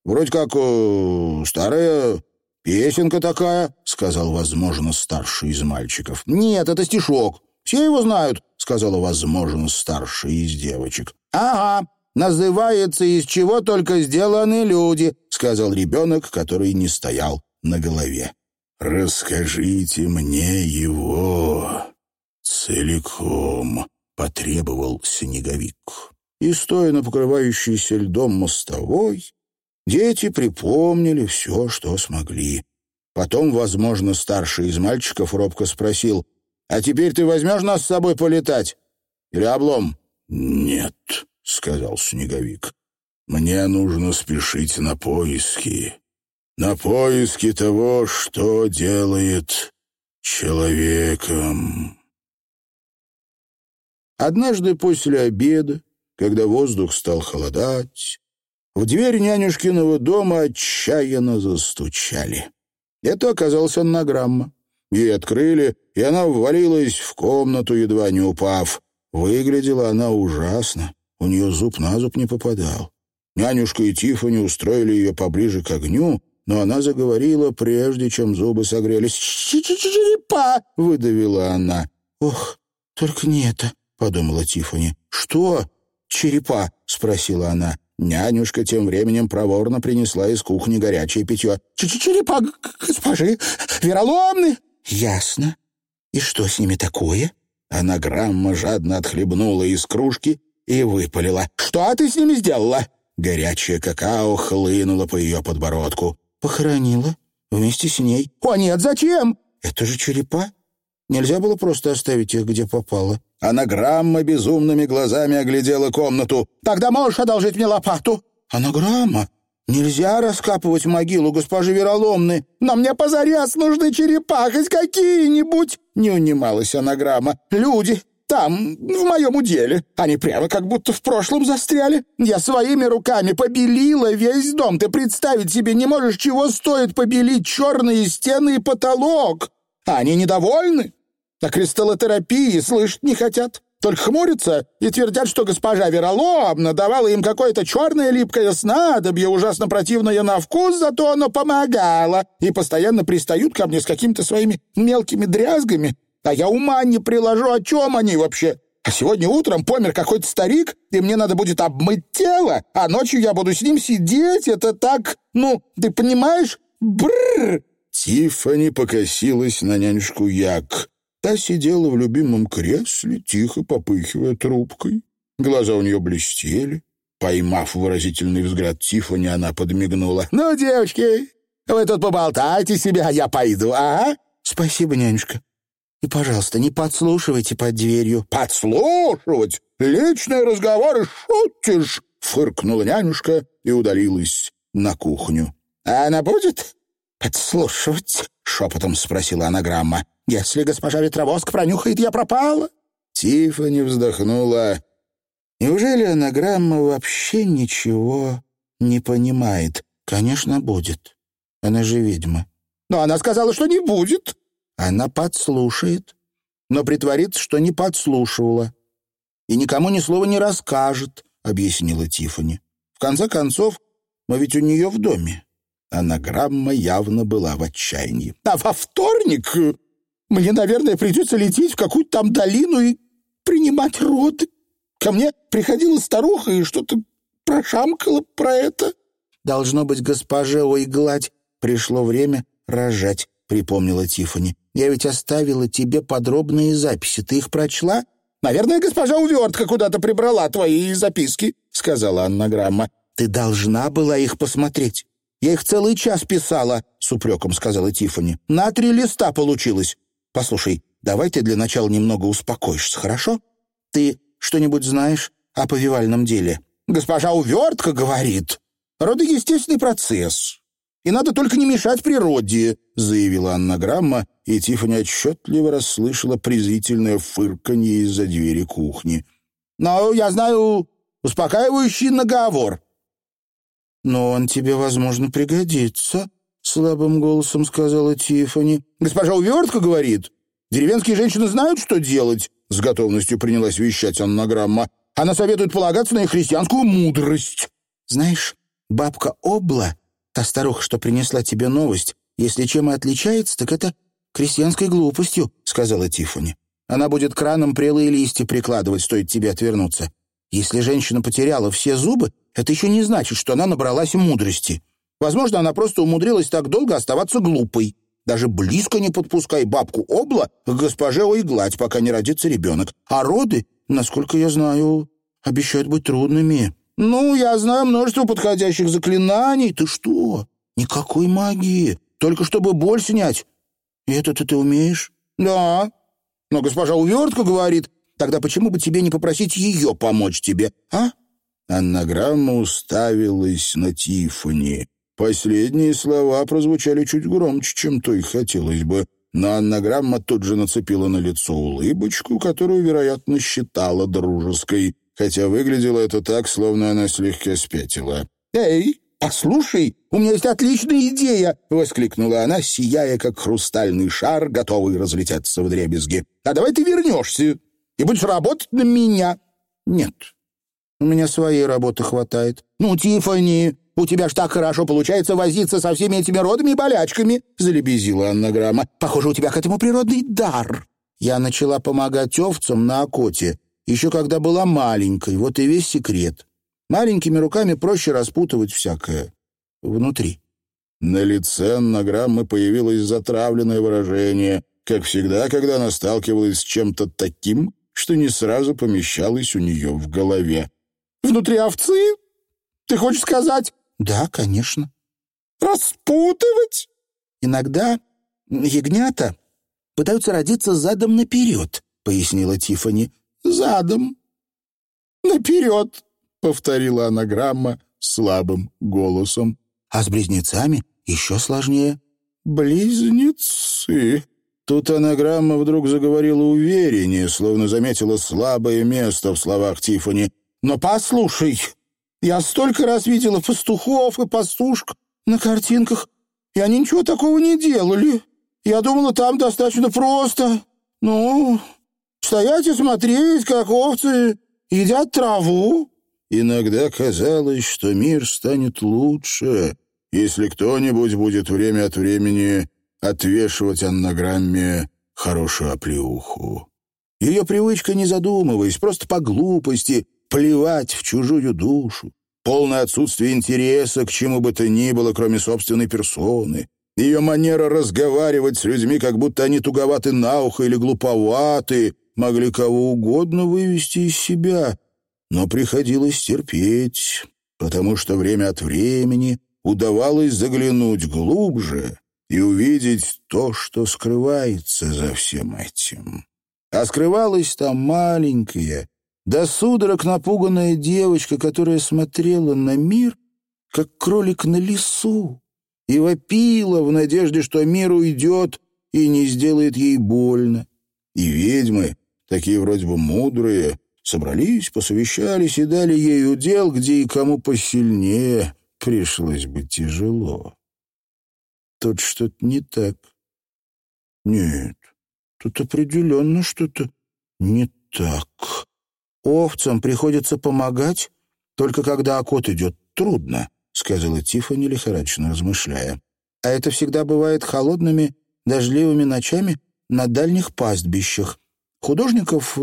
вроде как э, старая песенка такая», — сказал, возможно, старший из мальчиков. «Нет, это стишок. Все его знают», — сказала, возможно, старший из девочек. «Ага, называется «Из чего только сделаны люди», — сказал ребенок, который не стоял на голове. «Расскажите мне его целиком», — потребовал снеговик. И, стоя на покрывающейся льдом мостовой, дети припомнили все, что смогли. Потом, возможно, старший из мальчиков робко спросил, «А теперь ты возьмешь нас с собой полетать? Или облом?» «Нет», — сказал снеговик, «мне нужно спешить на поиски. На поиски того, что делает человеком». Однажды после обеда, когда воздух стал холодать, в дверь нянюшкиного дома отчаянно застучали. Это оказалась аннаграмма. Ей открыли, и она ввалилась в комнату, едва не упав. Выглядела она ужасно. У нее зуб на зуб не попадал. Нянюшка и Тиффани устроили ее поближе к огню, но она заговорила, прежде чем зубы согрелись. «Черепа!» — выдавила она. «Ох, только не это!» — подумала Тиффани. «Что?» «Черепа?» — спросила она. Нянюшка тем временем проворно принесла из кухни горячее питье. Ч -ч «Черепа, госпожи, вероломны!» «Ясно. И что с ними такое?» Анаграмма жадно отхлебнула из кружки и выпалила. «Что ты с ними сделала?» Горячее какао хлынуло по ее подбородку. «Похоронила. Вместе с ней». «О нет, зачем?» «Это же черепа. Нельзя было просто оставить их, где попало». Анаграмма безумными глазами оглядела комнату. «Тогда можешь одолжить мне лопату?» «Анаграмма? Нельзя раскапывать могилу госпожи Вероломны. Но мне позарез нужны черепа, хоть какие-нибудь!» Не унималась анаграмма. «Люди, там, в моем уделе. Они прямо как будто в прошлом застряли. Я своими руками побелила весь дом. Ты представить себе не можешь, чего стоит побелить черные стены и потолок. А они недовольны. О кристаллотерапии слышать не хотят. Только хмурятся и твердят, что госпожа вероломно давала им какое-то черное липкое снадобье, ужасно противное на вкус, зато оно помогало, и постоянно пристают ко мне с какими-то своими мелкими дрязгами. А я ума не приложу, о чем они вообще. А сегодня утром помер какой-то старик, и мне надо будет обмыть тело, а ночью я буду с ним сидеть. Это так, ну, ты понимаешь? Бррр!» Тиффани покосилась на нянюшку Як. Та сидела в любимом кресле, тихо попыхивая трубкой. Глаза у нее блестели. Поймав выразительный взгляд Тиффани, она подмигнула. «Ну, девочки, вы тут поболтайте себя, а я пойду, а?» «Спасибо, нянюшка. И, пожалуйста, не подслушивайте под дверью». «Подслушивать? Личные разговоры шутишь?» — фыркнула нянюшка и удалилась на кухню. «А она будет подслушивать?» — шепотом спросила анаграмма. Если госпожа Ветровоск пронюхает, я пропала. Тиффани вздохнула. Неужели анаграмма вообще ничего не понимает? Конечно, будет. Она же ведьма. Но она сказала, что не будет. Она подслушает, но притворится, что не подслушивала. и никому ни слова не расскажет», — объяснила Тифани. «В конце концов, мы ведь у нее в доме». Анаграмма явно была в отчаянии. «А во вторник мне, наверное, придется лететь в какую-то там долину и принимать роды. Ко мне приходила старуха и что-то прошамкала про это». «Должно быть, госпоже ой гладь, пришло время рожать», — припомнила Тифани. «Я ведь оставила тебе подробные записи. Ты их прочла?» «Наверное, госпожа Увертка куда-то прибрала твои записки», — сказала аннаграмма. «Ты должна была их посмотреть. Я их целый час писала», — с упреком сказала Тифани. «На три листа получилось. Послушай, давай ты для начала немного успокоишься, хорошо? Ты что-нибудь знаешь о повивальном деле?» «Госпожа Увертка говорит. Роды — естественный процесс. И надо только не мешать природе», — заявила аннаграмма, и Тиффани отчетливо расслышала презрительное фырканье из-за двери кухни. «Но я знаю успокаивающий наговор». «Но он тебе, возможно, пригодится», — слабым голосом сказала Тиффани. «Госпожа Увертка говорит, деревенские женщины знают, что делать», — с готовностью принялась вещать аннаграмма. «Она советует полагаться на их христианскую мудрость». «Знаешь, бабка Обла, та старуха, что принесла тебе новость, если чем и отличается, так это крестьянской глупостью», — сказала Тиффани. «Она будет краном прелые листья прикладывать, стоит тебе отвернуться. Если женщина потеряла все зубы, это еще не значит, что она набралась мудрости. Возможно, она просто умудрилась так долго оставаться глупой. Даже близко не подпускай бабку Обла к госпоже Ой гладь, пока не родится ребенок. А роды, насколько я знаю, обещают быть трудными». «Ну, я знаю множество подходящих заклинаний. Ты что? Никакой магии. Только чтобы боль снять. И это-то ты умеешь? Да. Но госпожа Увертка говорит, тогда почему бы тебе не попросить ее помочь тебе, а? Аннаграмма уставилась на Тифани. Последние слова прозвучали чуть громче, чем то и хотелось бы. Но аннаграмма тут же нацепила на лицо улыбочку, которую, вероятно, считала дружеской, хотя выглядело это так, словно она слегка спятила. «Эй, послушай, у меня есть отличная идея!» — воскликнула она, сияя, как хрустальный шар, готовый разлететься в дребезги. «А давай ты вернешься и будешь работать на меня». «Нет, у меня своей работы хватает». «Ну, Тиффани, у тебя ж так хорошо получается возиться со всеми этими родами и болячками», — залебезила Аннаграмма. «Похоже, у тебя к этому природный дар». Я начала помогать овцам на окоте, еще когда была маленькой, вот и весь секрет. Маленькими руками проще распутывать всякое внутри. На лице аннаграммы появилось затравленное выражение, как всегда, когда она сталкивалась с чем-то таким, что не сразу помещалось у нее в голове. «Внутри овцы? Ты хочешь сказать?» «Да, конечно». «Распутывать?» «Иногда ягнята пытаются родиться задом наперед», — пояснила Тифани. «Задом наперед», — повторила анаграмма слабым голосом. «А с близнецами еще сложнее». «Близнецы». Тут анаграмма вдруг заговорила увереннее, словно заметила слабое место в словах Тифани. «Но послушай, я столько раз видела пастухов и пастушек на картинках, и они ничего такого не делали. Я думала, там достаточно просто. Ну, стоять и смотреть, как овцы едят траву». Иногда казалось, что мир станет лучше, если кто-нибудь будет время от времени отвешивать аннаграмме хорошую оплеуху. Ее привычка, не задумываясь, просто по глупости, плевать в чужую душу, полное отсутствие интереса к чему бы то ни было, кроме собственной персоны, ее манера разговаривать с людьми, как будто они туговаты на ухо или глуповаты, могли кого угодно вывести из себя, но приходилось терпеть, потому что время от времени удавалось заглянуть глубже и увидеть то, что скрывается за всем этим. А скрывалась там маленькая, до судорог напуганная девочка, которая смотрела на мир, как кролик на лесу, и вопила в надежде, что мир уйдет и не сделает ей больно. И ведьмы, такие вроде бы мудрые, собрались, посовещались и дали ей удел, где и кому посильнее пришлось бы тяжело. Тут что-то не так. Нет, тут определенно что-то не так. Овцам приходится помогать, только когда окот идет трудно, сказала Тиффани, лихорадочно размышляя. А это всегда бывает холодными, дождливыми ночами на дальних пастбищах. Художников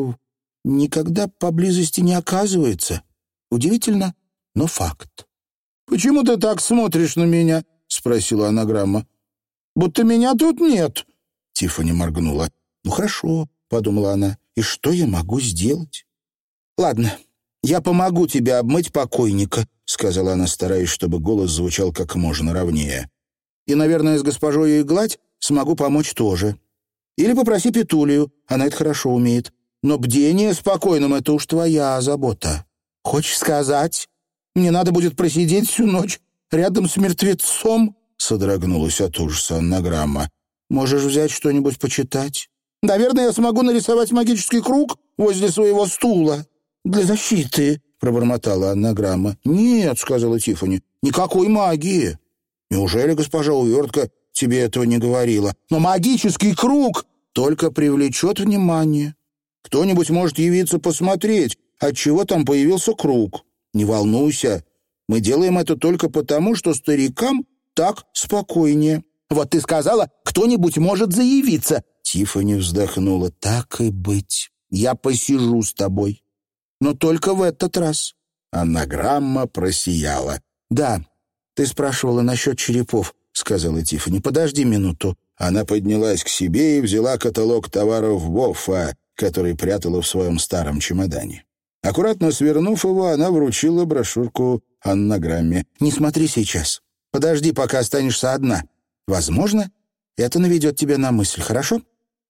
никогда поблизости не оказывается. Удивительно, но факт. «Почему ты так смотришь на меня?» — спросила анаграмма. «Будто меня тут нет». Тиффани моргнула. «Ну хорошо», — подумала она, — «и что я могу сделать?» «Ладно, я помогу тебе обмыть покойника», — сказала она, стараясь, чтобы голос звучал как можно ровнее. «И, наверное, с госпожой гладь смогу помочь тоже. Или попроси Петулию, она это хорошо умеет. Но бдение спокойным — это уж твоя забота. Хочешь сказать, мне надо будет просидеть всю ночь рядом с мертвецом?» — содрогнулась от ужаса аннаграмма. «Можешь взять что-нибудь почитать?» «Наверное, я смогу нарисовать магический круг возле своего стула. Для защиты», — пробормотала аннаграмма. «Нет», — сказала Тиффани, — «никакой магии». «Неужели госпожа Увертка тебе этого не говорила. Но магический круг только привлечет внимание. Кто-нибудь может явиться посмотреть, от чего там появился круг. Не волнуйся, мы делаем это только потому, что старикам так спокойнее. Вот ты сказала, кто-нибудь может заявиться. Тиффани вздохнула. Так и быть. Я посижу с тобой. Но только в этот раз. Анаграмма просияла. Да, ты спрашивала насчет черепов сказала Тиффани. «Подожди минуту». Она поднялась к себе и взяла каталог товаров Боффа, который прятала в своем старом чемодане. Аккуратно свернув его, она вручила брошюрку аннограмме. «Не смотри сейчас. Подожди, пока останешься одна. Возможно, это наведет тебя на мысль, хорошо?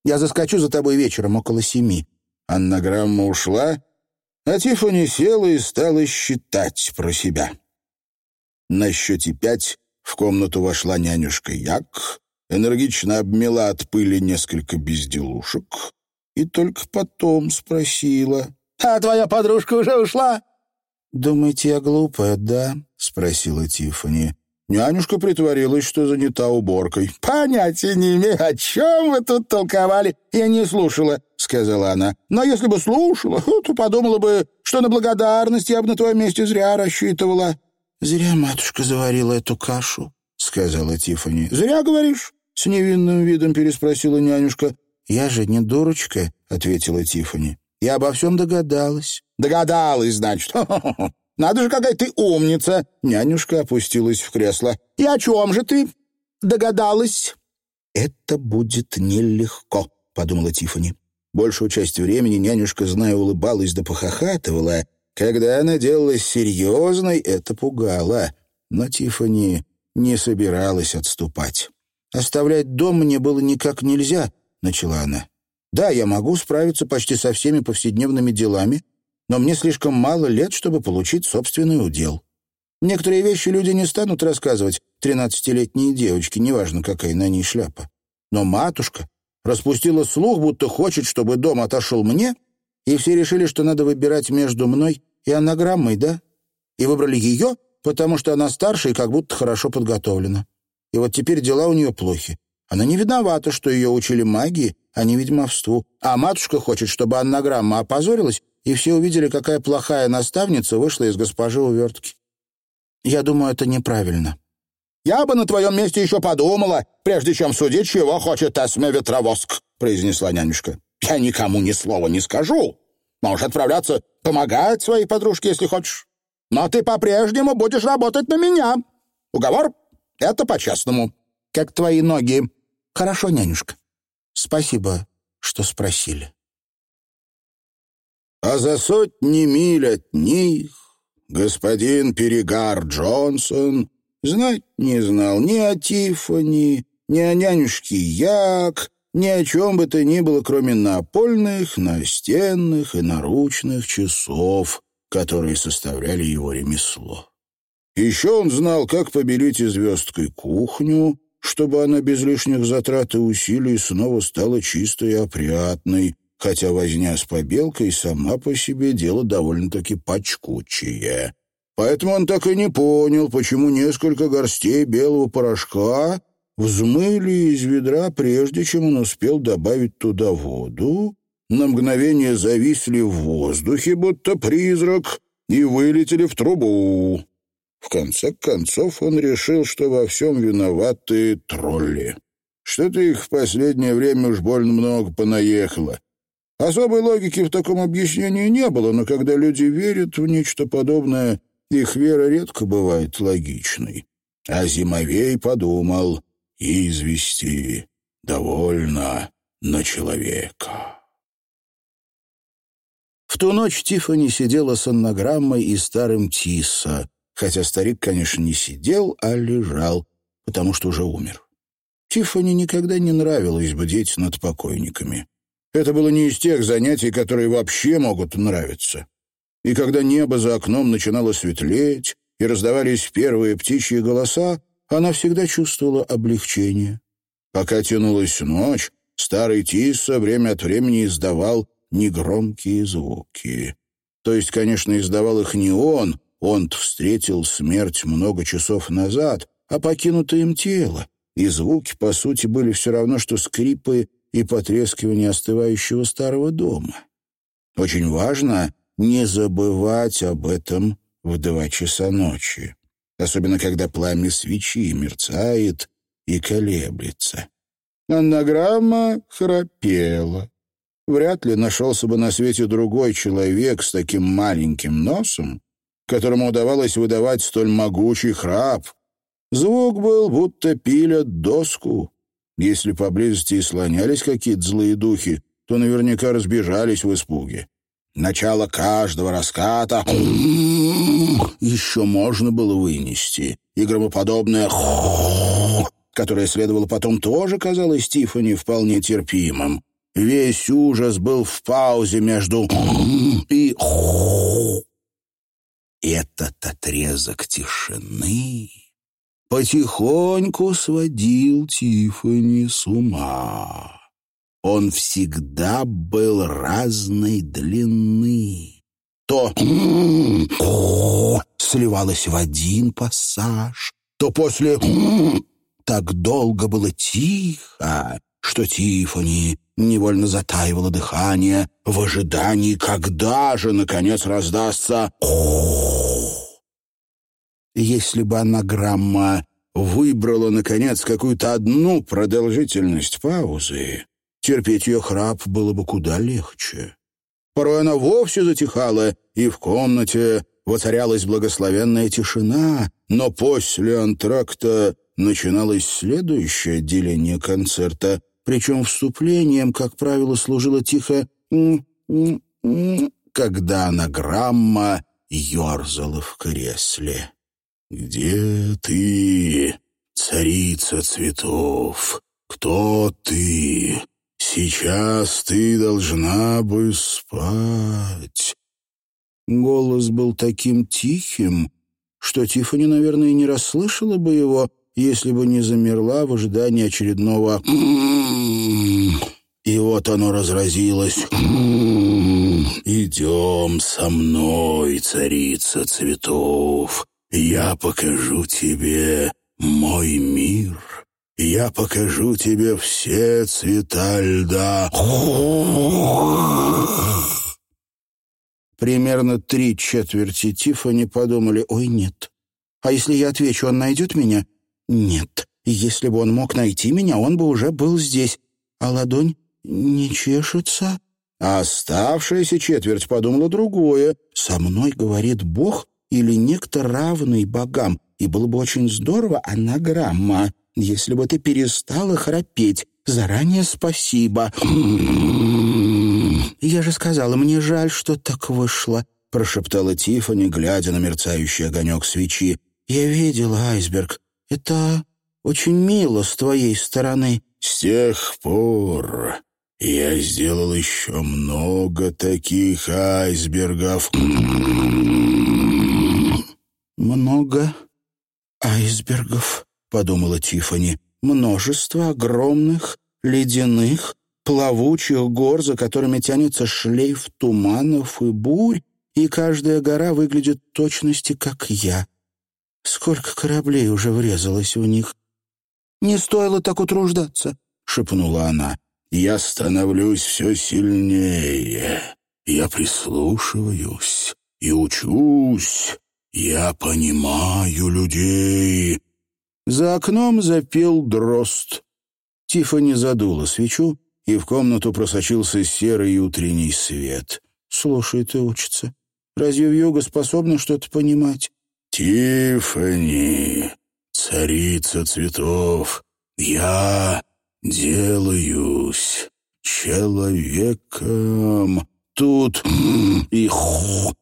Я заскочу за тобой вечером около семи». Аннограмма ушла, а Тиффани села и стала считать про себя. На счете пять в комнату вошла нянюшка Як, энергично обмела от пыли несколько безделушек и только потом спросила. «А твоя подружка уже ушла?» «Думаете, я глупая, да?» — спросила Тиффани. Нянюшка притворилась, что занята уборкой. «Понятия не имею, о чем вы тут толковали. Я не слушала», — сказала она. «Но если бы слушала, то подумала бы, что на благодарность я бы на твоем месте зря рассчитывала. «Зря матушка заварила эту кашу», — сказала Тиффани. «Зря говоришь?» — с невинным видом переспросила нянюшка. «Я же не дурочка», — ответила Тиффани. «Я обо всем догадалась». «Догадалась, значит. Надо же, какая ты умница!» Нянюшка опустилась в кресло. «И о чем же ты догадалась?» «Это будет нелегко», — подумала Тиффани. Большую часть времени нянюшка, зная, улыбалась да похохатывала, когда она делалась серьезной, это пугало. Но Тиффани не собиралась отступать. «Оставлять дом мне было никак нельзя», — начала она. «Да, я могу справиться почти со всеми повседневными делами, но мне слишком мало лет, чтобы получить собственный удел. Некоторые вещи люди не станут рассказывать тринадцатилетней девочке, неважно, какая на ней шляпа. Но матушка распустила слух, будто хочет, чтобы дом отошел мне, и все решили, что надо выбирать между мной и анаграммой, да? И выбрали ее, потому что она старше и как будто хорошо подготовлена. И вот теперь дела у нее плохи. Она не виновата, что ее учили магии, а не ведьмовству. А матушка хочет, чтобы анаграмма опозорилась, и все увидели, какая плохая наставница вышла из госпожи Увертки. Я думаю, это неправильно. «Я бы на твоем месте еще подумала, прежде чем судить, чего хочет Эсме Ветровоск», — произнесла нянюшка. «Я никому ни слова не скажу, Можешь отправляться помогать своей подружке, если хочешь. Но ты по-прежнему будешь работать на меня. Уговор? Это по-честному. Как твои ноги. Хорошо, нянюшка. Спасибо, что спросили. А за сотни миль от них господин Перегар Джонсон знать не знал ни о Тиффани, ни о нянюшке Як, ни о чем бы то ни было, кроме напольных, настенных и наручных часов, которые составляли его ремесло. Еще он знал, как побелить звездкой кухню, чтобы она без лишних затрат и усилий снова стала чистой и опрятной, хотя возня с побелкой сама по себе дело довольно-таки почкучее. Поэтому он так и не понял, почему несколько горстей белого порошка взмыли из ведра, прежде чем он успел добавить туда воду, на мгновение зависли в воздухе, будто призрак, и вылетели в трубу. В конце концов он решил, что во всем виноваты тролли. Что-то их в последнее время уж больно много понаехало. Особой логики в таком объяснении не было, но когда люди верят в нечто подобное, их вера редко бывает логичной. А Зимовей подумал, извести довольно на человека. В ту ночь Тиффани сидела с аннограммой и старым Тисса, хотя старик, конечно, не сидел, а лежал, потому что уже умер. Тиффани никогда не нравилось бдеть над покойниками. Это было не из тех занятий, которые вообще могут нравиться. И когда небо за окном начинало светлеть и раздавались первые птичьи голоса, она всегда чувствовала облегчение. Пока тянулась ночь, старый Тисса время от времени издавал негромкие звуки. То есть, конечно, издавал их не он, он встретил смерть много часов назад, а покинутое им тело, и звуки, по сути, были все равно, что скрипы и потрескивание остывающего старого дома. Очень важно не забывать об этом в два часа ночи, особенно когда пламя свечи мерцает и колеблется. Аннограмма храпела. Вряд ли нашелся бы на свете другой человек с таким маленьким носом, которому удавалось выдавать столь могучий храп, Звук был, будто пилят доску. Если поблизости и слонялись какие-то злые духи, то наверняка разбежались в испуге. Начало каждого раската еще можно было вынести, и громоподобное которое следовало потом, тоже казалось Тиффани вполне терпимым. Весь ужас был в паузе между и этот отрезок тишины потихоньку сводил Тифани с ума. Он всегда был разной длины. То сливалось в один пассаж, то после так долго было тихо, что Тифани невольно затаивало дыхание в ожидании, когда же, наконец, раздастся если бы анаграмма выбрала, наконец, какую-то одну продолжительность паузы, терпеть ее храп было бы куда легче. Порой она вовсе затихала, и в комнате воцарялась благословенная тишина, но после антракта начиналось следующее отделение концерта, причем вступлением, как правило, служило тихо когда анаграмма ерзала в кресле. «Где ты, царица цветов? Кто ты? Сейчас ты должна бы спать». Голос был таким тихим, что Тиффани, наверное, не расслышала бы его, если бы не замерла в ожидании очередного и вот оно разразилось. «Идем со мной, царица цветов. Я покажу тебе мой мир. Я покажу тебе все цвета льда. Примерно три четверти Тиффани подумали, ой, нет. А если я отвечу, он найдет меня? Нет. Если бы он мог найти меня, он бы уже был здесь. А ладонь не чешется. А оставшаяся четверть подумала другое. Со мной говорит Бог, или некто равный богам, и было бы очень здорово анаграмма, если бы ты перестала храпеть. Заранее спасибо. Я же сказала, мне жаль, что так вышло, прошептала Тифани, глядя на мерцающий огонек свечи. Я видела айсберг. Это очень мило с твоей стороны. С тех пор я сделал еще много таких айсбергов. «Много айсбергов», — подумала Тифани. «Множество огромных, ледяных, плавучих гор, за которыми тянется шлейф туманов и бурь, и каждая гора выглядит точности, как я. Сколько кораблей уже врезалось в них!» «Не стоило так утруждаться», — шепнула она. Я становлюсь все сильнее. Я прислушиваюсь и учусь. Я понимаю людей. За окном запел дрозд. Тиффани задула свечу, и в комнату просочился серый утренний свет. Слушает и учится. Разве вьюга способна что-то понимать? «Тиффани, царица цветов, я делаюсь человеком». Тут и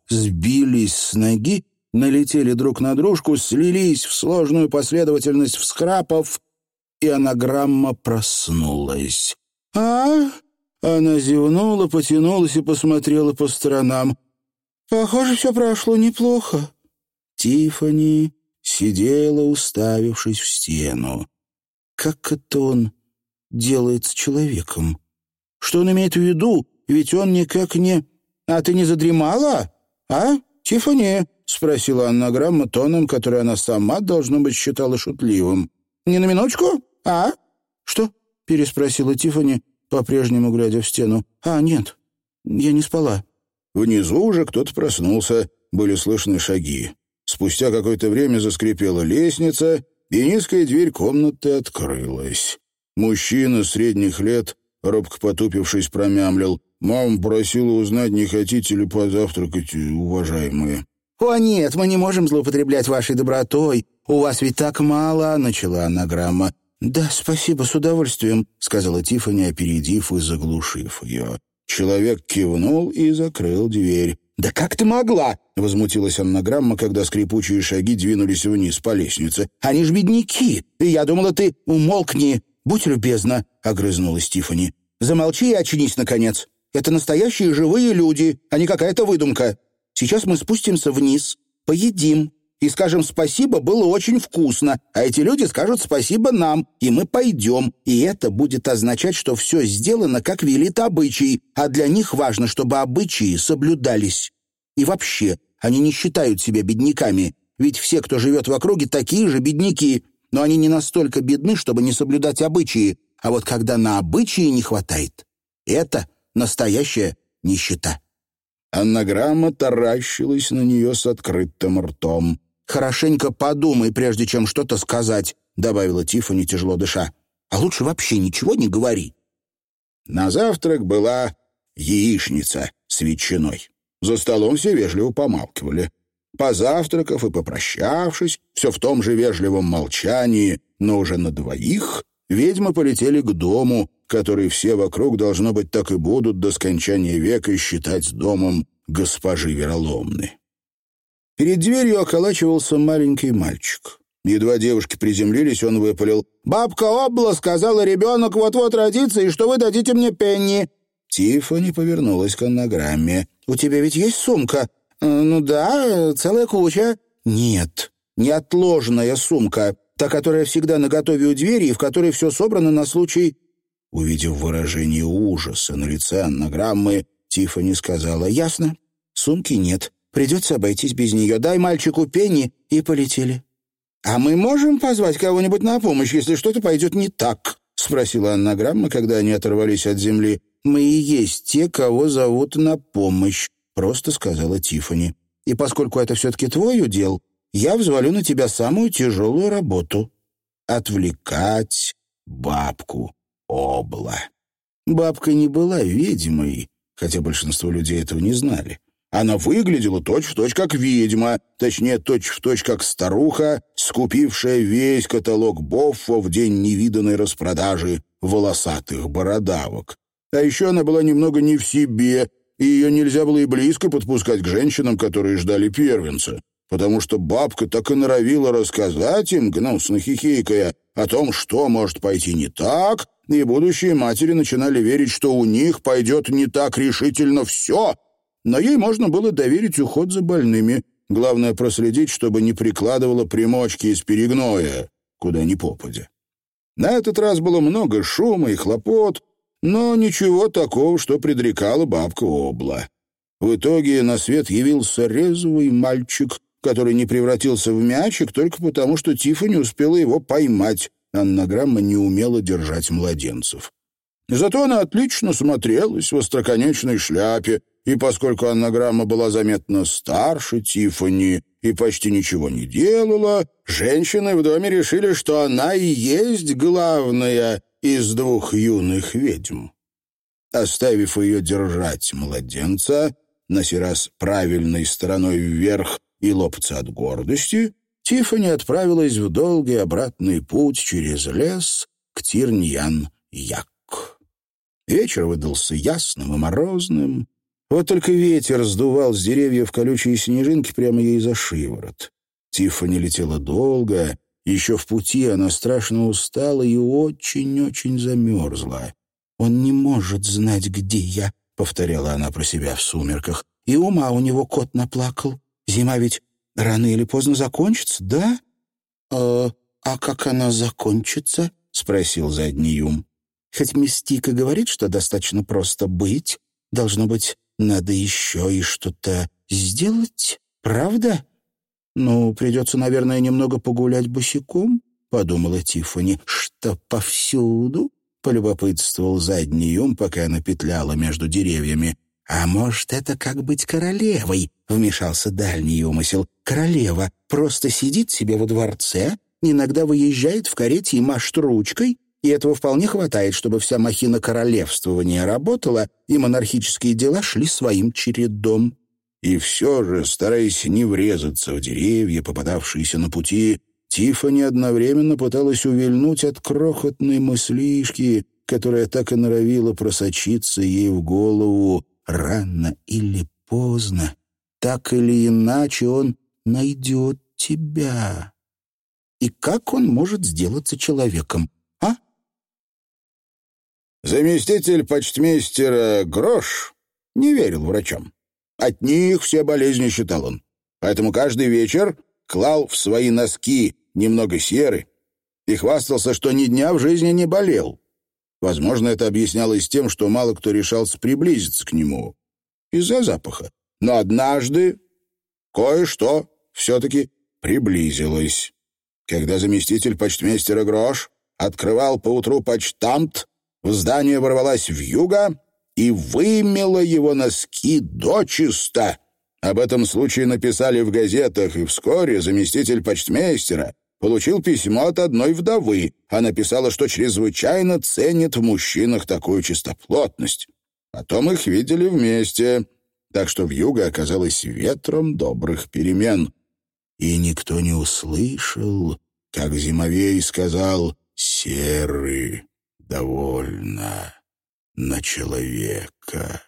сбились с ноги, налетели друг на дружку, слились в сложную последовательность всхрапов, и анаграмма проснулась. «А?» Она зевнула, потянулась и посмотрела по сторонам. «Похоже, все прошло неплохо». Тифани сидела, уставившись в стену. Как это он делает с человеком? Что он имеет в виду? Ведь он никак не... А ты не задремала? А, Тифани? Спросила Анна Грамма тоном, который она сама, должно быть, считала шутливым. «Не на минуточку? А?» «Что?» — переспросила Тифани, по-прежнему глядя в стену. «А, нет, я не спала». Внизу уже кто-то проснулся, были слышны шаги. Спустя какое-то время заскрипела лестница, и низкая дверь комнаты открылась. Мужчина средних лет, робко потупившись, промямлил. «Мама просила узнать, не хотите ли позавтракать, уважаемые». «О, нет, мы не можем злоупотреблять вашей добротой. У вас ведь так мало», — начала анаграмма. «Да, спасибо, с удовольствием», — сказала Тиффани, опередив и заглушив ее. Человек кивнул и закрыл дверь. «Да как ты могла?» — возмутилась аннаграмма, когда скрипучие шаги двинулись вниз по лестнице. «Они ж бедняки! И я думала, ты умолкни! Будь любезна!» — огрызнулась Тиффани. «Замолчи и очнись, наконец! Это настоящие живые люди, а не какая-то выдумка! Сейчас мы спустимся вниз, поедим, и скажем спасибо, было очень вкусно, а эти люди скажут спасибо нам, и мы пойдем, и это будет означать, что все сделано, как велит обычай, а для них важно, чтобы обычаи соблюдались. И вообще, они не считают себя бедняками, ведь все, кто живет в округе, такие же бедняки, но они не настолько бедны, чтобы не соблюдать обычаи, а вот когда на обычаи не хватает, это настоящая нищета. Аннаграмма таращилась на нее с открытым ртом. «Хорошенько подумай, прежде чем что-то сказать», — добавила Тиффани, тяжело дыша. «А лучше вообще ничего не говори». На завтрак была яичница с ветчиной. За столом все вежливо помалкивали. Позавтракав и попрощавшись, все в том же вежливом молчании, но уже на двоих, ведьмы полетели к дому, который все вокруг, должно быть, так и будут до скончания века считать домом госпожи Вероломны. Перед дверью околачивался маленький мальчик. Едва девушки приземлились, он выпалил. «Бабка Обла сказала, ребенок вот-вот родится, и что вы дадите мне пенни». Тиффани повернулась к анаграмме. «У тебя ведь есть сумка?» «Э, «Ну да, целая куча». «Нет, неотложная сумка, та, которая всегда наготове у двери и в которой все собрано на случай...» Увидев выражение ужаса на лице анаграммы, Тиффани сказала, «Ясно, сумки нет. Придется обойтись без нее. Дай мальчику пенни, и полетели». «А мы можем позвать кого-нибудь на помощь, если что-то пойдет не так?» — спросила аннаграмма, когда они оторвались от земли. «Мы и есть те, кого зовут на помощь», — просто сказала Тиффани. «И поскольку это все-таки твой удел, я взвалю на тебя самую тяжелую работу — отвлекать бабку Обла». Бабка не была ведьмой, хотя большинство людей этого не знали. Она выглядела точь-в-точь точь как ведьма, точнее, точь-в-точь точь как старуха, скупившая весь каталог Боффа в день невиданной распродажи волосатых бородавок. А еще она была немного не в себе, и ее нельзя было и близко подпускать к женщинам, которые ждали первенца, потому что бабка так и норовила рассказать им, гнусно хихикая, о том, что может пойти не так, и будущие матери начинали верить, что у них пойдет не так решительно все, но ей можно было доверить уход за больными. Главное проследить, чтобы не прикладывала примочки из перегноя, куда ни попадя. На этот раз было много шума и хлопот, но ничего такого, что предрекала бабка Обла. В итоге на свет явился резвый мальчик, который не превратился в мячик только потому, что Тифа не успела его поймать. Аннаграмма не умела держать младенцев. Зато она отлично смотрелась в остроконечной шляпе, и поскольку аннаграмма была заметно старше Тиффани и почти ничего не делала, женщины в доме решили, что она и есть главная из двух юных ведьм. Оставив ее держать младенца, на сей раз правильной стороной вверх и лопаться от гордости, Тиффани отправилась в долгий обратный путь через лес к Тирньян-Як. Вечер выдался ясным и морозным. Вот только ветер сдувал с деревьев колючие снежинки прямо ей за шиворот. Тиффани летела долго, еще в пути она страшно устала и очень-очень замерзла. «Он не может знать, где я», — повторяла она про себя в сумерках. «И ума у него кот наплакал. Зима ведь рано или поздно закончится, да?» «Э, «А как она закончится?» — спросил задний ум. Хоть Мистика говорит, что достаточно просто быть, должно быть, надо еще и что-то сделать, правда? Ну, придется, наверное, немного погулять босиком, подумала Тиффани. Что повсюду? Полюбопытствовал задний ум, пока она петляла между деревьями. «А может, это как быть королевой?» — вмешался дальний умысел. «Королева просто сидит себе во дворце, иногда выезжает в карете и машет ручкой, и этого вполне хватает, чтобы вся махина королевствования работала, и монархические дела шли своим чередом. И все же, стараясь не врезаться в деревья, попадавшиеся на пути, Тиффани одновременно пыталась увильнуть от крохотной мыслишки, которая так и норовила просочиться ей в голову рано или поздно. Так или иначе он найдет тебя. И как он может сделаться человеком? Заместитель почтмейстера Грош не верил врачам. От них все болезни считал он. Поэтому каждый вечер клал в свои носки немного серы и хвастался, что ни дня в жизни не болел. Возможно, это объяснялось тем, что мало кто решался приблизиться к нему из-за запаха. Но однажды кое-что все-таки приблизилось. Когда заместитель почтмейстера Грош открывал поутру почтамт, в здание ворвалась вьюга и вымела его носки дочисто. Об этом случае написали в газетах, и вскоре заместитель почтмейстера получил письмо от одной вдовы. Она писала, что чрезвычайно ценит в мужчинах такую чистоплотность. Потом их видели вместе, так что вьюга оказалась ветром добрых перемен. И никто не услышал, как Зимовей сказал «серый» довольно на человека.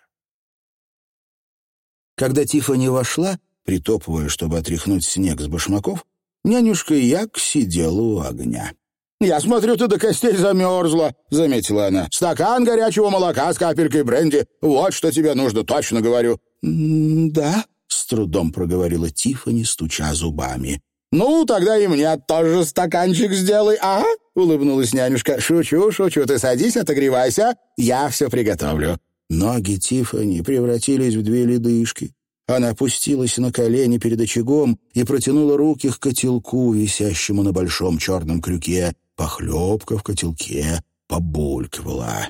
Когда Тиффани вошла, притопывая, чтобы отряхнуть снег с башмаков, нянюшка Як сидела у огня. «Я смотрю, ты до костей замерзла», — заметила она. «Стакан горячего молока с капелькой бренди. Вот что тебе нужно, точно говорю». «Да», — с трудом проговорила Тиффани, стуча зубами. «Ну, тогда и мне тоже стаканчик сделай, а?» — улыбнулась нянюшка. «Шучу, шучу, ты садись, отогревайся, я все приготовлю». Ноги Тиффани превратились в две ледышки. Она опустилась на колени перед очагом и протянула руки к котелку, висящему на большом черном крюке. Похлебка в котелке побулькивала.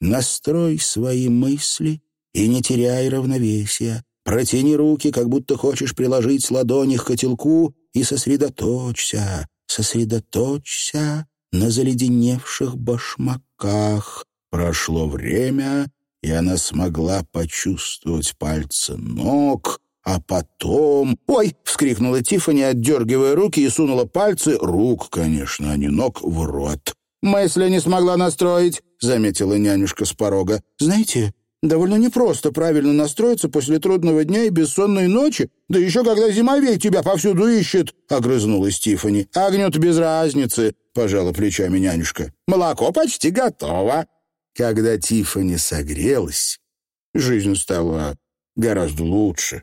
«Настрой свои мысли и не теряй равновесия. Протяни руки, как будто хочешь приложить ладони к котелку, и сосредоточься, сосредоточься на заледеневших башмаках. Прошло время, и она смогла почувствовать пальцы ног, а потом... «Ой!» — вскрикнула Тиффани, отдергивая руки и сунула пальцы, рук, конечно, а не ног, в рот. «Мысли не смогла настроить», — заметила нянюшка с порога. «Знаете, Довольно непросто правильно настроиться после трудного дня и бессонной ночи, да еще когда зимовей тебя повсюду ищет», — огрызнулась Тиффани. «Огню-то без разницы», — пожала плечами нянюшка. «Молоко почти готово». Когда Тиффани согрелась, жизнь стала гораздо лучше.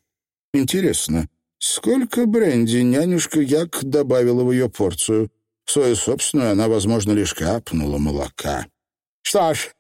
Интересно, сколько бренди нянюшка Як добавила в ее порцию? Свою собственную она, возможно, лишь капнула молока. «Что ж,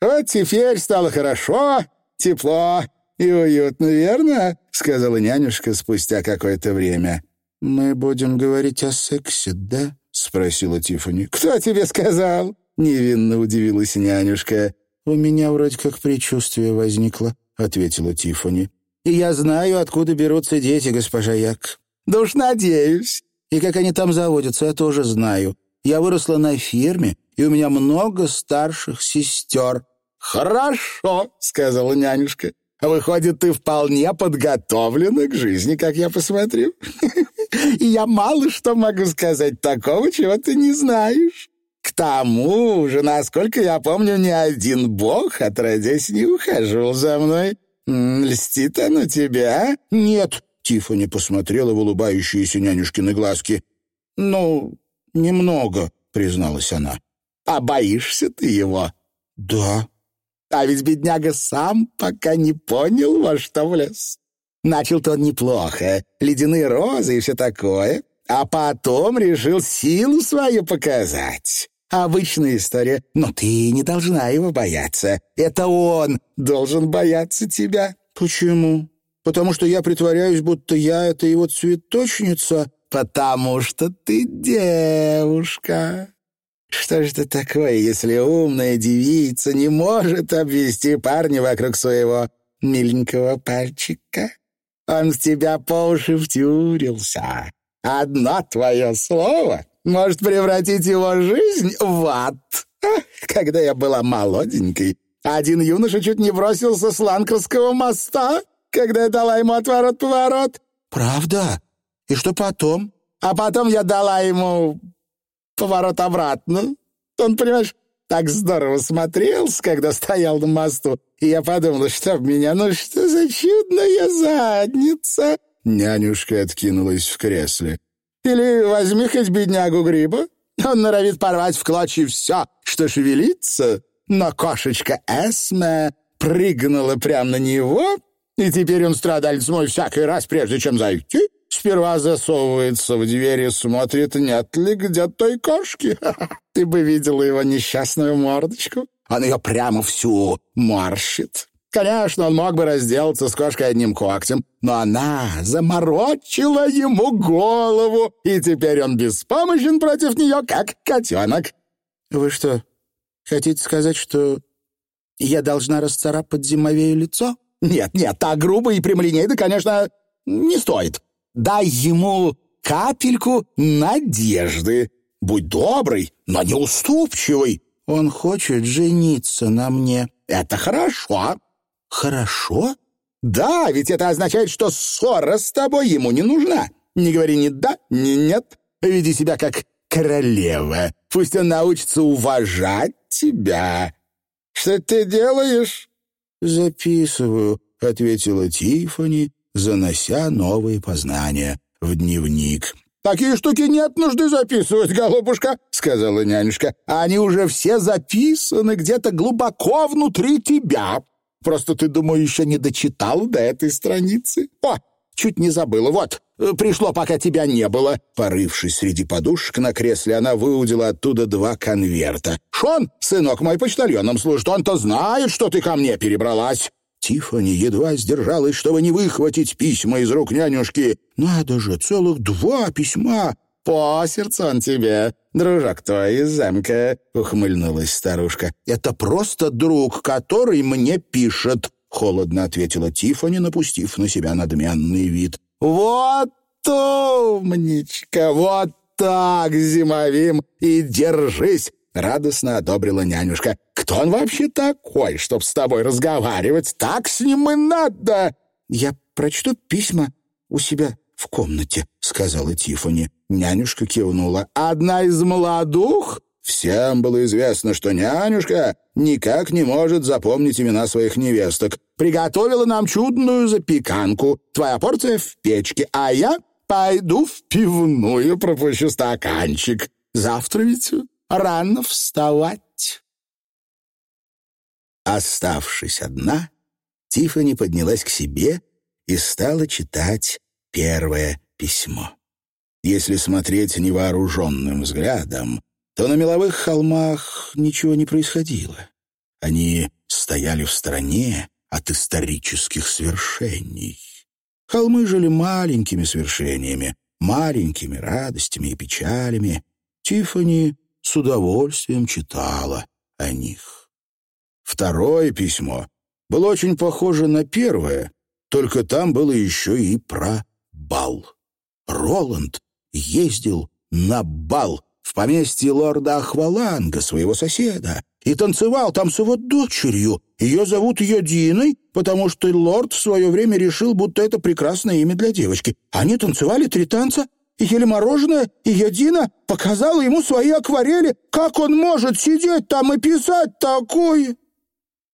«Вот теперь стало хорошо, тепло и уютно, верно?» — сказала нянюшка спустя какое-то время. «Мы будем говорить о сексе, да?» — спросила Тиффани. «Кто тебе сказал?» — невинно удивилась нянюшка. «У меня вроде как предчувствие возникло», — ответила Тиффани. «И я знаю, откуда берутся дети, госпожа Як». «Да уж надеюсь». «И как они там заводятся, я тоже знаю. Я выросла на ферме, и у меня много старших сестер». «Хорошо», — сказала нянюшка. «Выходит, ты вполне подготовлена к жизни, как я посмотрю. И я мало что могу сказать такого, чего ты не знаешь. Тому же, насколько я помню, ни один бог, отродясь, не ухаживал за мной. Льстит оно тебе, а?» «Нет», — Тиффани посмотрела в улыбающиеся нянюшкины глазки. «Ну, немного», — призналась она. «А боишься ты его?» «Да». А ведь бедняга сам пока не понял, во что влез. Начал-то он неплохо, ледяные розы и все такое, а потом решил силу свою показать. Обычная история, но ты не должна его бояться. Это он должен бояться тебя. Почему? Потому что я притворяюсь, будто я — это его цветочница? Потому что ты девушка. Что же это такое, если умная девица не может обвести парня вокруг своего миленького пальчика? Он в тебя по уши втюрился. Одно твое слово может превратить его жизнь в ад. Когда я была молоденькой, один юноша чуть не бросился с Ланкерского моста, когда я дала ему отворот-поворот. «Правда? И что потом?» «А потом я дала ему поворот обратно. Он, понимаешь, так здорово смотрелся, когда стоял на мосту, и я подумала, что в меня, ну что за чудная задница!» Нянюшка откинулась в кресле. «Или возьми хоть беднягу Гриба. Он норовит порвать в клочья все, что шевелится, но кошечка Эсме прыгнула прямо на него, и теперь он страдалец мой всякий раз, прежде чем зайти, Сперва засовывается в дверь и смотрит, нет ли где той кошки. Ты бы видела его несчастную мордочку. Он ее прямо всю морщит. Конечно, он мог бы разделаться с кошкой одним когтем, но она заморочила ему голову, и теперь он беспомощен против нее, как котенок. Вы что, хотите сказать, что я должна расцарапать зимовее лицо? Нет, нет, так грубо и прямолинейно, конечно, не стоит. Дай ему капельку надежды. Будь добрый, но не уступчивый. Он хочет жениться на мне. Это хорошо. Хорошо? Да, ведь это означает, что ссора с тобой ему не нужна. Не говори ни да, ни нет. Веди себя как королева. Пусть он научится уважать тебя. Что ты делаешь? Записываю, ответила Тифани занося новые познания в дневник. «Такие штуки нет нужды записывать, голубушка», — сказала нянюшка. «Они уже все записаны где-то глубоко внутри тебя. Просто ты, думаю, еще не дочитал до этой страницы. О, чуть не забыла. Вот, пришло, пока тебя не было». Порывшись среди подушек на кресле, она выудила оттуда два конверта. «Шон, сынок мой почтальоном служит, он-то знает, что ты ко мне перебралась. Тиффани едва сдержалась, чтобы не выхватить письма из рук нянюшки. «Надо же, целых два письма!» «По сердцу он тебе, дружок твой из замка», — ухмыльнулась старушка. «Это просто друг, который мне пишет», — холодно ответила Тиффани, напустив на себя надменный вид. «Вот умничка, вот так, зимовим, и держись!» — радостно одобрила нянюшка. Кто он вообще такой, чтоб с тобой разговаривать? Так с ним и надо!» «Я прочту письма у себя в комнате», — сказала Тиффани. Нянюшка кивнула. «Одна из молодух?» Всем было известно, что нянюшка никак не может запомнить имена своих невесток. «Приготовила нам чудную запеканку. Твоя порция в печке, а я пойду в пивную, пропущу стаканчик. Завтра ведь рано вставать». Оставшись одна, Тиффани поднялась к себе и стала читать первое письмо. Если смотреть невооруженным взглядом, то на меловых холмах ничего не происходило. Они стояли в стороне от исторических свершений. Холмы жили маленькими свершениями, маленькими радостями и печалями. Тиффани с удовольствием читала о них. Второе письмо было очень похоже на первое, только там было еще и про бал. Роланд ездил на бал в поместье лорда Ахваланга, своего соседа, и танцевал там с его дочерью. Ее зовут ее Диной, потому что лорд в свое время решил, будто это прекрасное имя для девочки. Они танцевали три танца, ели мороженое, и я Дина показала ему свои акварели. Как он может сидеть там и писать такое?»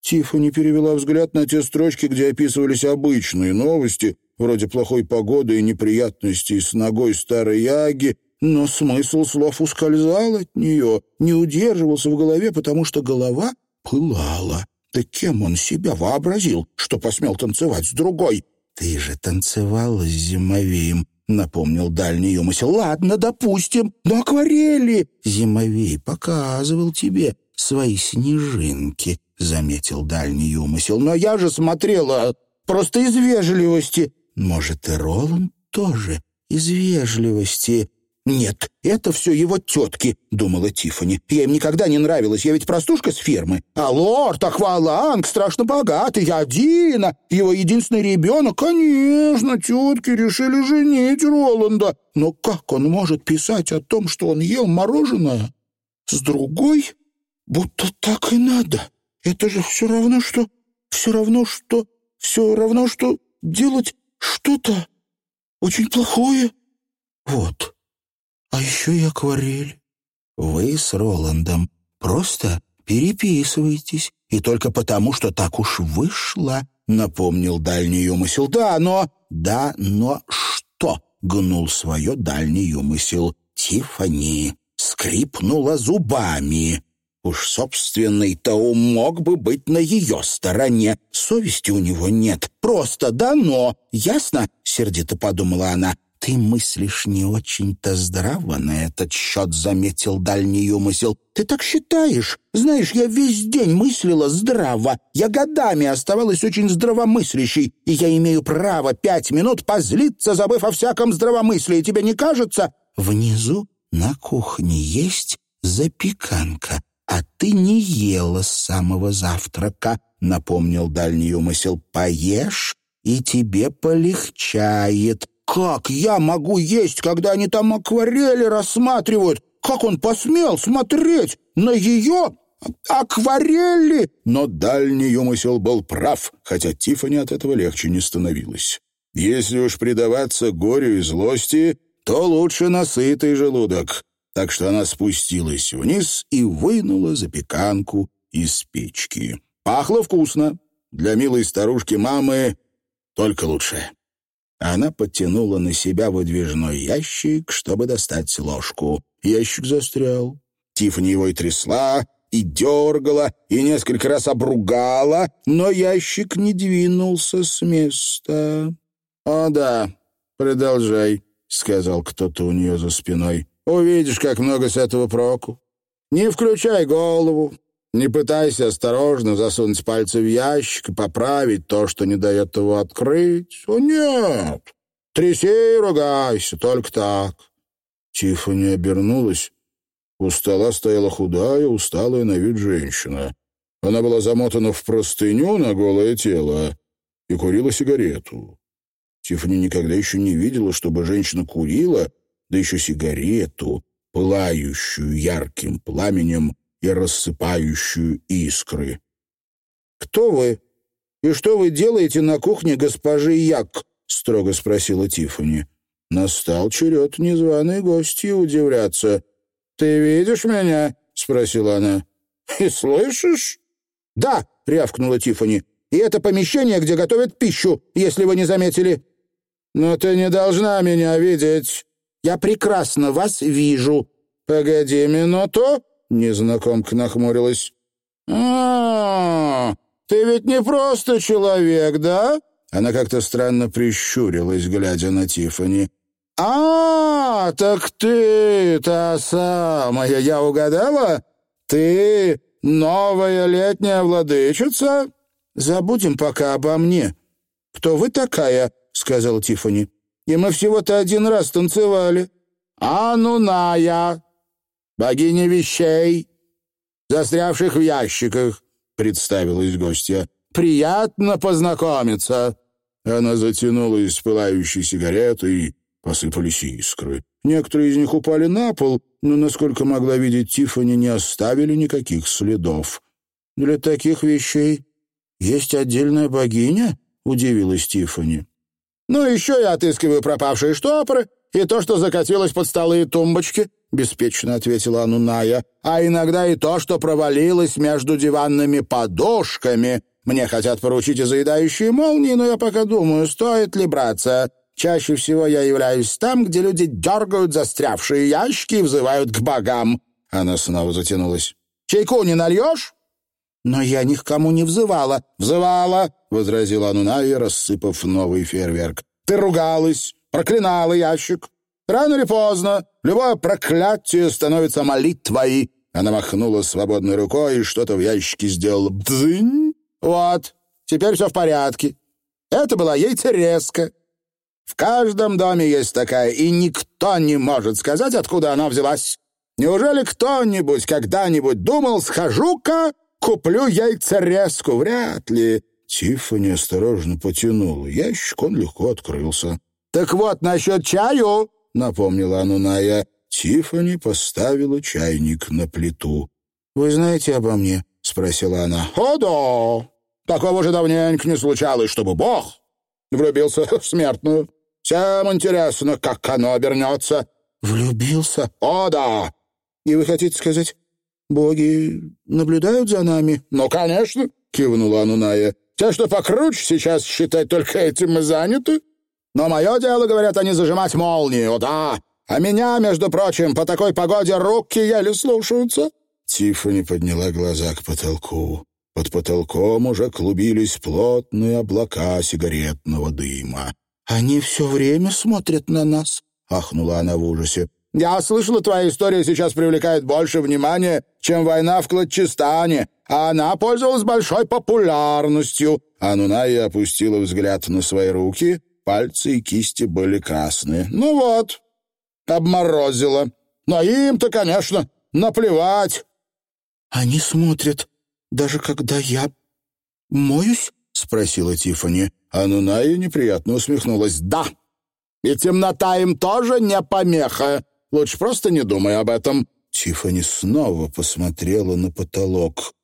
Тиффани перевела взгляд на те строчки, где описывались обычные новости, вроде плохой погоды и неприятностей с ногой старой Яги, но смысл слов ускользал от нее, не удерживался в голове, потому что голова пылала. Да кем он себя вообразил, что посмел танцевать с другой? «Ты же танцевала с Зимовеем», — напомнил дальний умысел. «Ладно, допустим, но акварели...» «Зимовей показывал тебе свои снежинки», — заметил дальний умысел. «Но я же смотрела просто из вежливости». «Может, и Роланд тоже из вежливости?» «Нет, это все его тетки», — думала Тиффани. «Я им никогда не нравилась, я ведь простушка с фермы. А лорд Ахваланг страшно богатый, я Дина, его единственный ребенок. Конечно, тетки решили женить Роланда. Но как он может писать о том, что он ел мороженое с другой? Будто так и надо. Это же все равно, что... Все равно, что... Все равно, что делать что-то очень плохое. Вот». А еще и акварель. Вы с Роландом просто переписываетесь, и только потому, что так уж вышло, напомнил дальний умысел. Да, но... Да, но что? Гнул свое дальний умысел. Тифани скрипнула зубами. Уж собственный-то ум мог бы быть на ее стороне. Совести у него нет. Просто дано. Ясно? Сердито подумала она. «Ты мыслишь не очень-то здраво на этот счет», — заметил дальний умысел. «Ты так считаешь? Знаешь, я весь день мыслила здраво. Я годами оставалась очень здравомыслящей, и я имею право пять минут позлиться, забыв о всяком здравомыслии. Тебе не кажется?» «Внизу на кухне есть запеканка, а ты не ела с самого завтрака», — напомнил дальний умысел. «Поешь, и тебе полегчает». Как я могу есть, когда они там акварели рассматривают? Как он посмел смотреть на ее акварели? Но дальний умысел был прав, хотя Тиффани от этого легче не становилось. Если уж предаваться горю и злости, то лучше насытый желудок. Так что она спустилась вниз и вынула запеканку из печки. Пахло вкусно. Для милой старушки мамы только лучше. Она подтянула на себя выдвижной ящик, чтобы достать ложку. Ящик застрял. Тиффани его и трясла, и дергала, и несколько раз обругала, но ящик не двинулся с места. «О да, продолжай», — сказал кто-то у нее за спиной. «Увидишь, как много с этого проку. Не включай голову, не пытайся осторожно засунуть пальцы в ящик и поправить то, что не дает его открыть. О, нет! Тряси и ругайся, только так. Тиффани обернулась. У стола стояла худая, усталая на вид женщина. Она была замотана в простыню на голое тело и курила сигарету. Тиффани никогда еще не видела, чтобы женщина курила, да еще сигарету, пылающую ярким пламенем, и рассыпающую искры. «Кто вы? И что вы делаете на кухне госпожи Як?» — строго спросила Тиффани. Настал черед незваной гости удивляться. «Ты видишь меня?» — спросила она. «И слышишь?» «Да!» — рявкнула Тиффани. «И это помещение, где готовят пищу, если вы не заметили». «Но ты не должна меня видеть». «Я прекрасно вас вижу». «Погоди минуту», Незнакомка нахмурилась. а, ты ведь не просто человек, да?» Она как-то странно прищурилась, глядя на Тифани. «А, так ты та самая, я угадала? Ты новая летняя владычица?» «Забудем пока обо мне. Кто вы такая?» — сказал Тифани. «И мы всего-то один раз танцевали». «А ну на я!» богиня вещей, застрявших в ящиках. — представилась гостья. «Приятно познакомиться». Она затянула из пылающей сигареты посыпались искры. Некоторые из них упали на пол, но, насколько могла видеть Тиффани, не оставили никаких следов. «Для таких вещей есть отдельная богиня?» — удивилась Тиффани. «Ну, еще я отыскиваю пропавшие штопоры и то, что закатилось под столы и тумбочки», — беспечно ответила Ануная. «А иногда и то, что провалилось между диванными подушками. Мне хотят поручить и заедающие молнии, но я пока думаю, стоит ли браться. Чаще всего я являюсь там, где люди дергают застрявшие ящики и взывают к богам». Она снова затянулась. «Чайку не нальешь?» «Но я ни к кому не взывала». «Взывала», — возразила Ануная, рассыпав новый фейерверк. «Ты ругалась, проклинала ящик. Рано или поздно любое проклятие становится молитвой». Она махнула свободной рукой и что-то в ящике сделала. «Бдзынь!» «Вот, теперь все в порядке. Это была яйцерезка. В каждом доме есть такая, и никто не может сказать, откуда она взялась. Неужели кто-нибудь когда-нибудь думал, схожу-ка, куплю яйцерезку? Вряд ли». Тиффани осторожно потянула. Ящик он легко открылся. «Так вот, насчет чаю», — напомнила Ануная. Тиффани поставила чайник на плиту. «Вы знаете обо мне?» — спросила она. «О, да! Такого же давненько не случалось, чтобы Бог влюбился в смертную. Всем интересно, как оно обернется». «Влюбился?» «О, да!» «И вы хотите сказать, боги наблюдают за нами?» «Ну, конечно!» — кивнула Ануная. «Те, что покруче, сейчас считать только этим и заняты. Но мое дело, говорят они, зажимать молнии, о да! А меня, между прочим, по такой погоде руки еле слушаются». Тиффани подняла глаза к потолку. Под потолком уже клубились плотные облака сигаретного дыма. «Они все время смотрят на нас», — ахнула она в ужасе. «Я слышала, твоя история сейчас привлекает больше внимания, чем война в Кладчистане, а она пользовалась большой популярностью». Ануная опустила взгляд на свои руки, пальцы и кисти были красные. «Ну вот, обморозила. Но им-то, конечно, наплевать». «Они смотрят, даже когда я моюсь?» — спросила Тиффани. Ануная неприятно усмехнулась. «Да, и темнота им тоже не помеха. Лучше просто не думай об этом». Тиффани снова посмотрела на потолок.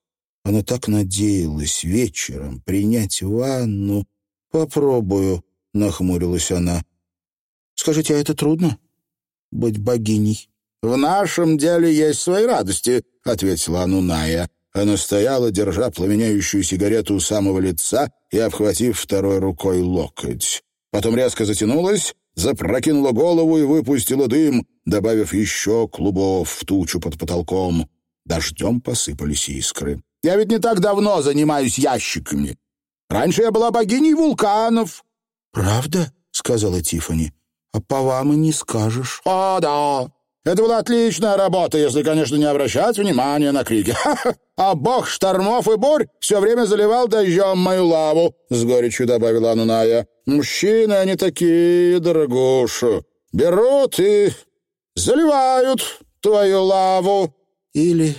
Она так надеялась вечером принять ванну. «Попробую», — нахмурилась она. «Скажите, а это трудно? Быть богиней?» «В нашем деле есть свои радости», — ответила Ануная. Она стояла, держа пламеняющую сигарету у самого лица и обхватив второй рукой локоть. Потом резко затянулась, запрокинула голову и выпустила дым, добавив еще клубов в тучу под потолком. Дождем посыпались искры. «Я ведь не так давно занимаюсь ящиками. Раньше я была богиней вулканов». «Правда?» — сказала Тифани. «А по вам и не скажешь». «О, да. Это была отличная работа, если, конечно, не обращать внимания на крики. А бог штормов и бурь все время заливал дождем мою лаву, — с горечью добавила Ануная. Мужчины они такие, дорогуша. Берут и заливают твою лаву. Или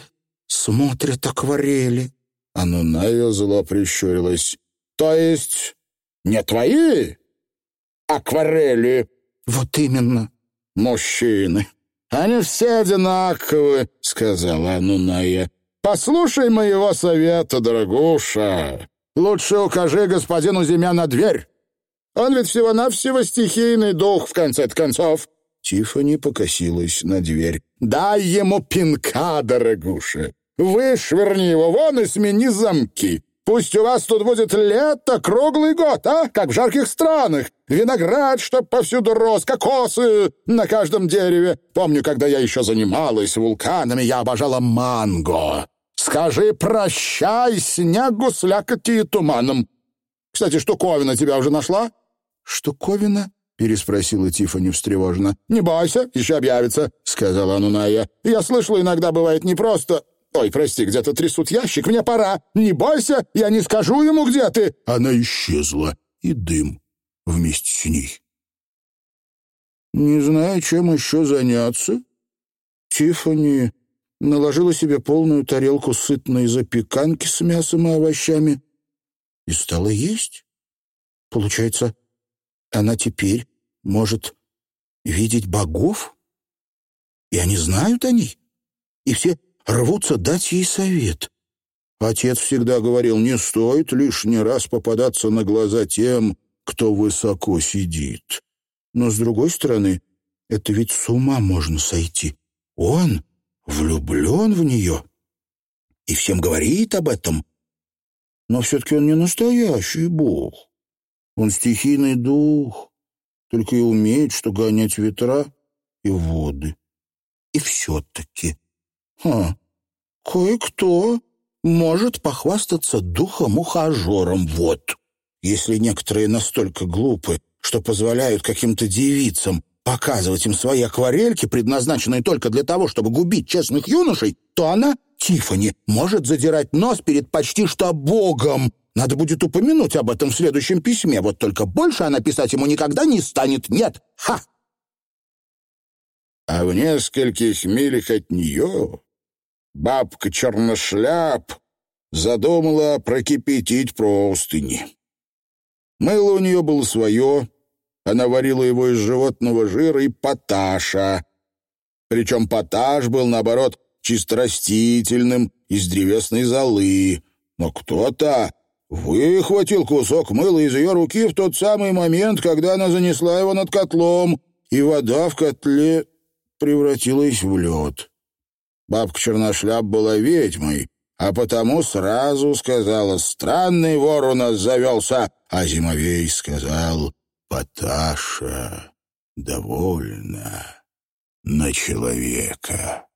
смотрят акварели. Ануная зло прищурилась. То есть не твои акварели? Вот именно. Мужчины. «Они все одинаковы», — сказала Ануная. «Послушай моего совета, дорогуша. Лучше укажи господину Зимя на дверь. Он ведь всего-навсего стихийный дух, в конце концов». Тиффани покосилась на дверь. «Дай ему пинка, дорогуша. Вышвырни его вон и смени замки. Пусть у вас тут будет лето круглый год, а? Как в жарких странах. Виноград, чтоб повсюду рос, кокосы на каждом дереве. Помню, когда я еще занималась вулканами, я обожала манго. Скажи прощай снегу, слякоти и туманом. Кстати, штуковина тебя уже нашла?» «Штуковина?» — переспросила Тиффани встревоженно. «Не бойся, еще объявится», — сказала Ануная. «Я слышала, иногда бывает непросто. «Ой, прости, где-то трясут ящик, мне пора. Не бойся, я не скажу ему, где ты». Она исчезла, и дым вместе с ней. Не знаю, чем еще заняться, Тиффани наложила себе полную тарелку сытной запеканки с мясом и овощами и стала есть. Получается, она теперь может видеть богов? И они знают о ней? И все рвутся дать ей совет. Отец всегда говорил, не стоит лишний раз попадаться на глаза тем, кто высоко сидит. Но, с другой стороны, это ведь с ума можно сойти. Он влюблен в нее и всем говорит об этом. Но все-таки он не настоящий бог. Он стихийный дух, только и умеет, что гонять ветра и воды. И все-таки, а, кое-кто может похвастаться духом-ухажером, вот. Если некоторые настолько глупы, что позволяют каким-то девицам показывать им свои акварельки, предназначенные только для того, чтобы губить честных юношей, то она, Тифани, может задирать нос перед почти что Богом. Надо будет упомянуть об этом в следующем письме, вот только больше она писать ему никогда не станет. Нет, ха! А в нескольких милях от нее бабка Черношляп задумала прокипятить простыни. Мыло у нее было свое, она варила его из животного жира и поташа. Причем поташ был, наоборот, чисто растительным, из древесной золы. Но кто-то выхватил кусок мыла из ее руки в тот самый момент, когда она занесла его над котлом, и вода в котле превратилась в лед. Бабка Черношляп была ведьмой, а потому сразу сказала «Странный вор у нас завелся», а Зимовей сказал Поташа довольна на человека.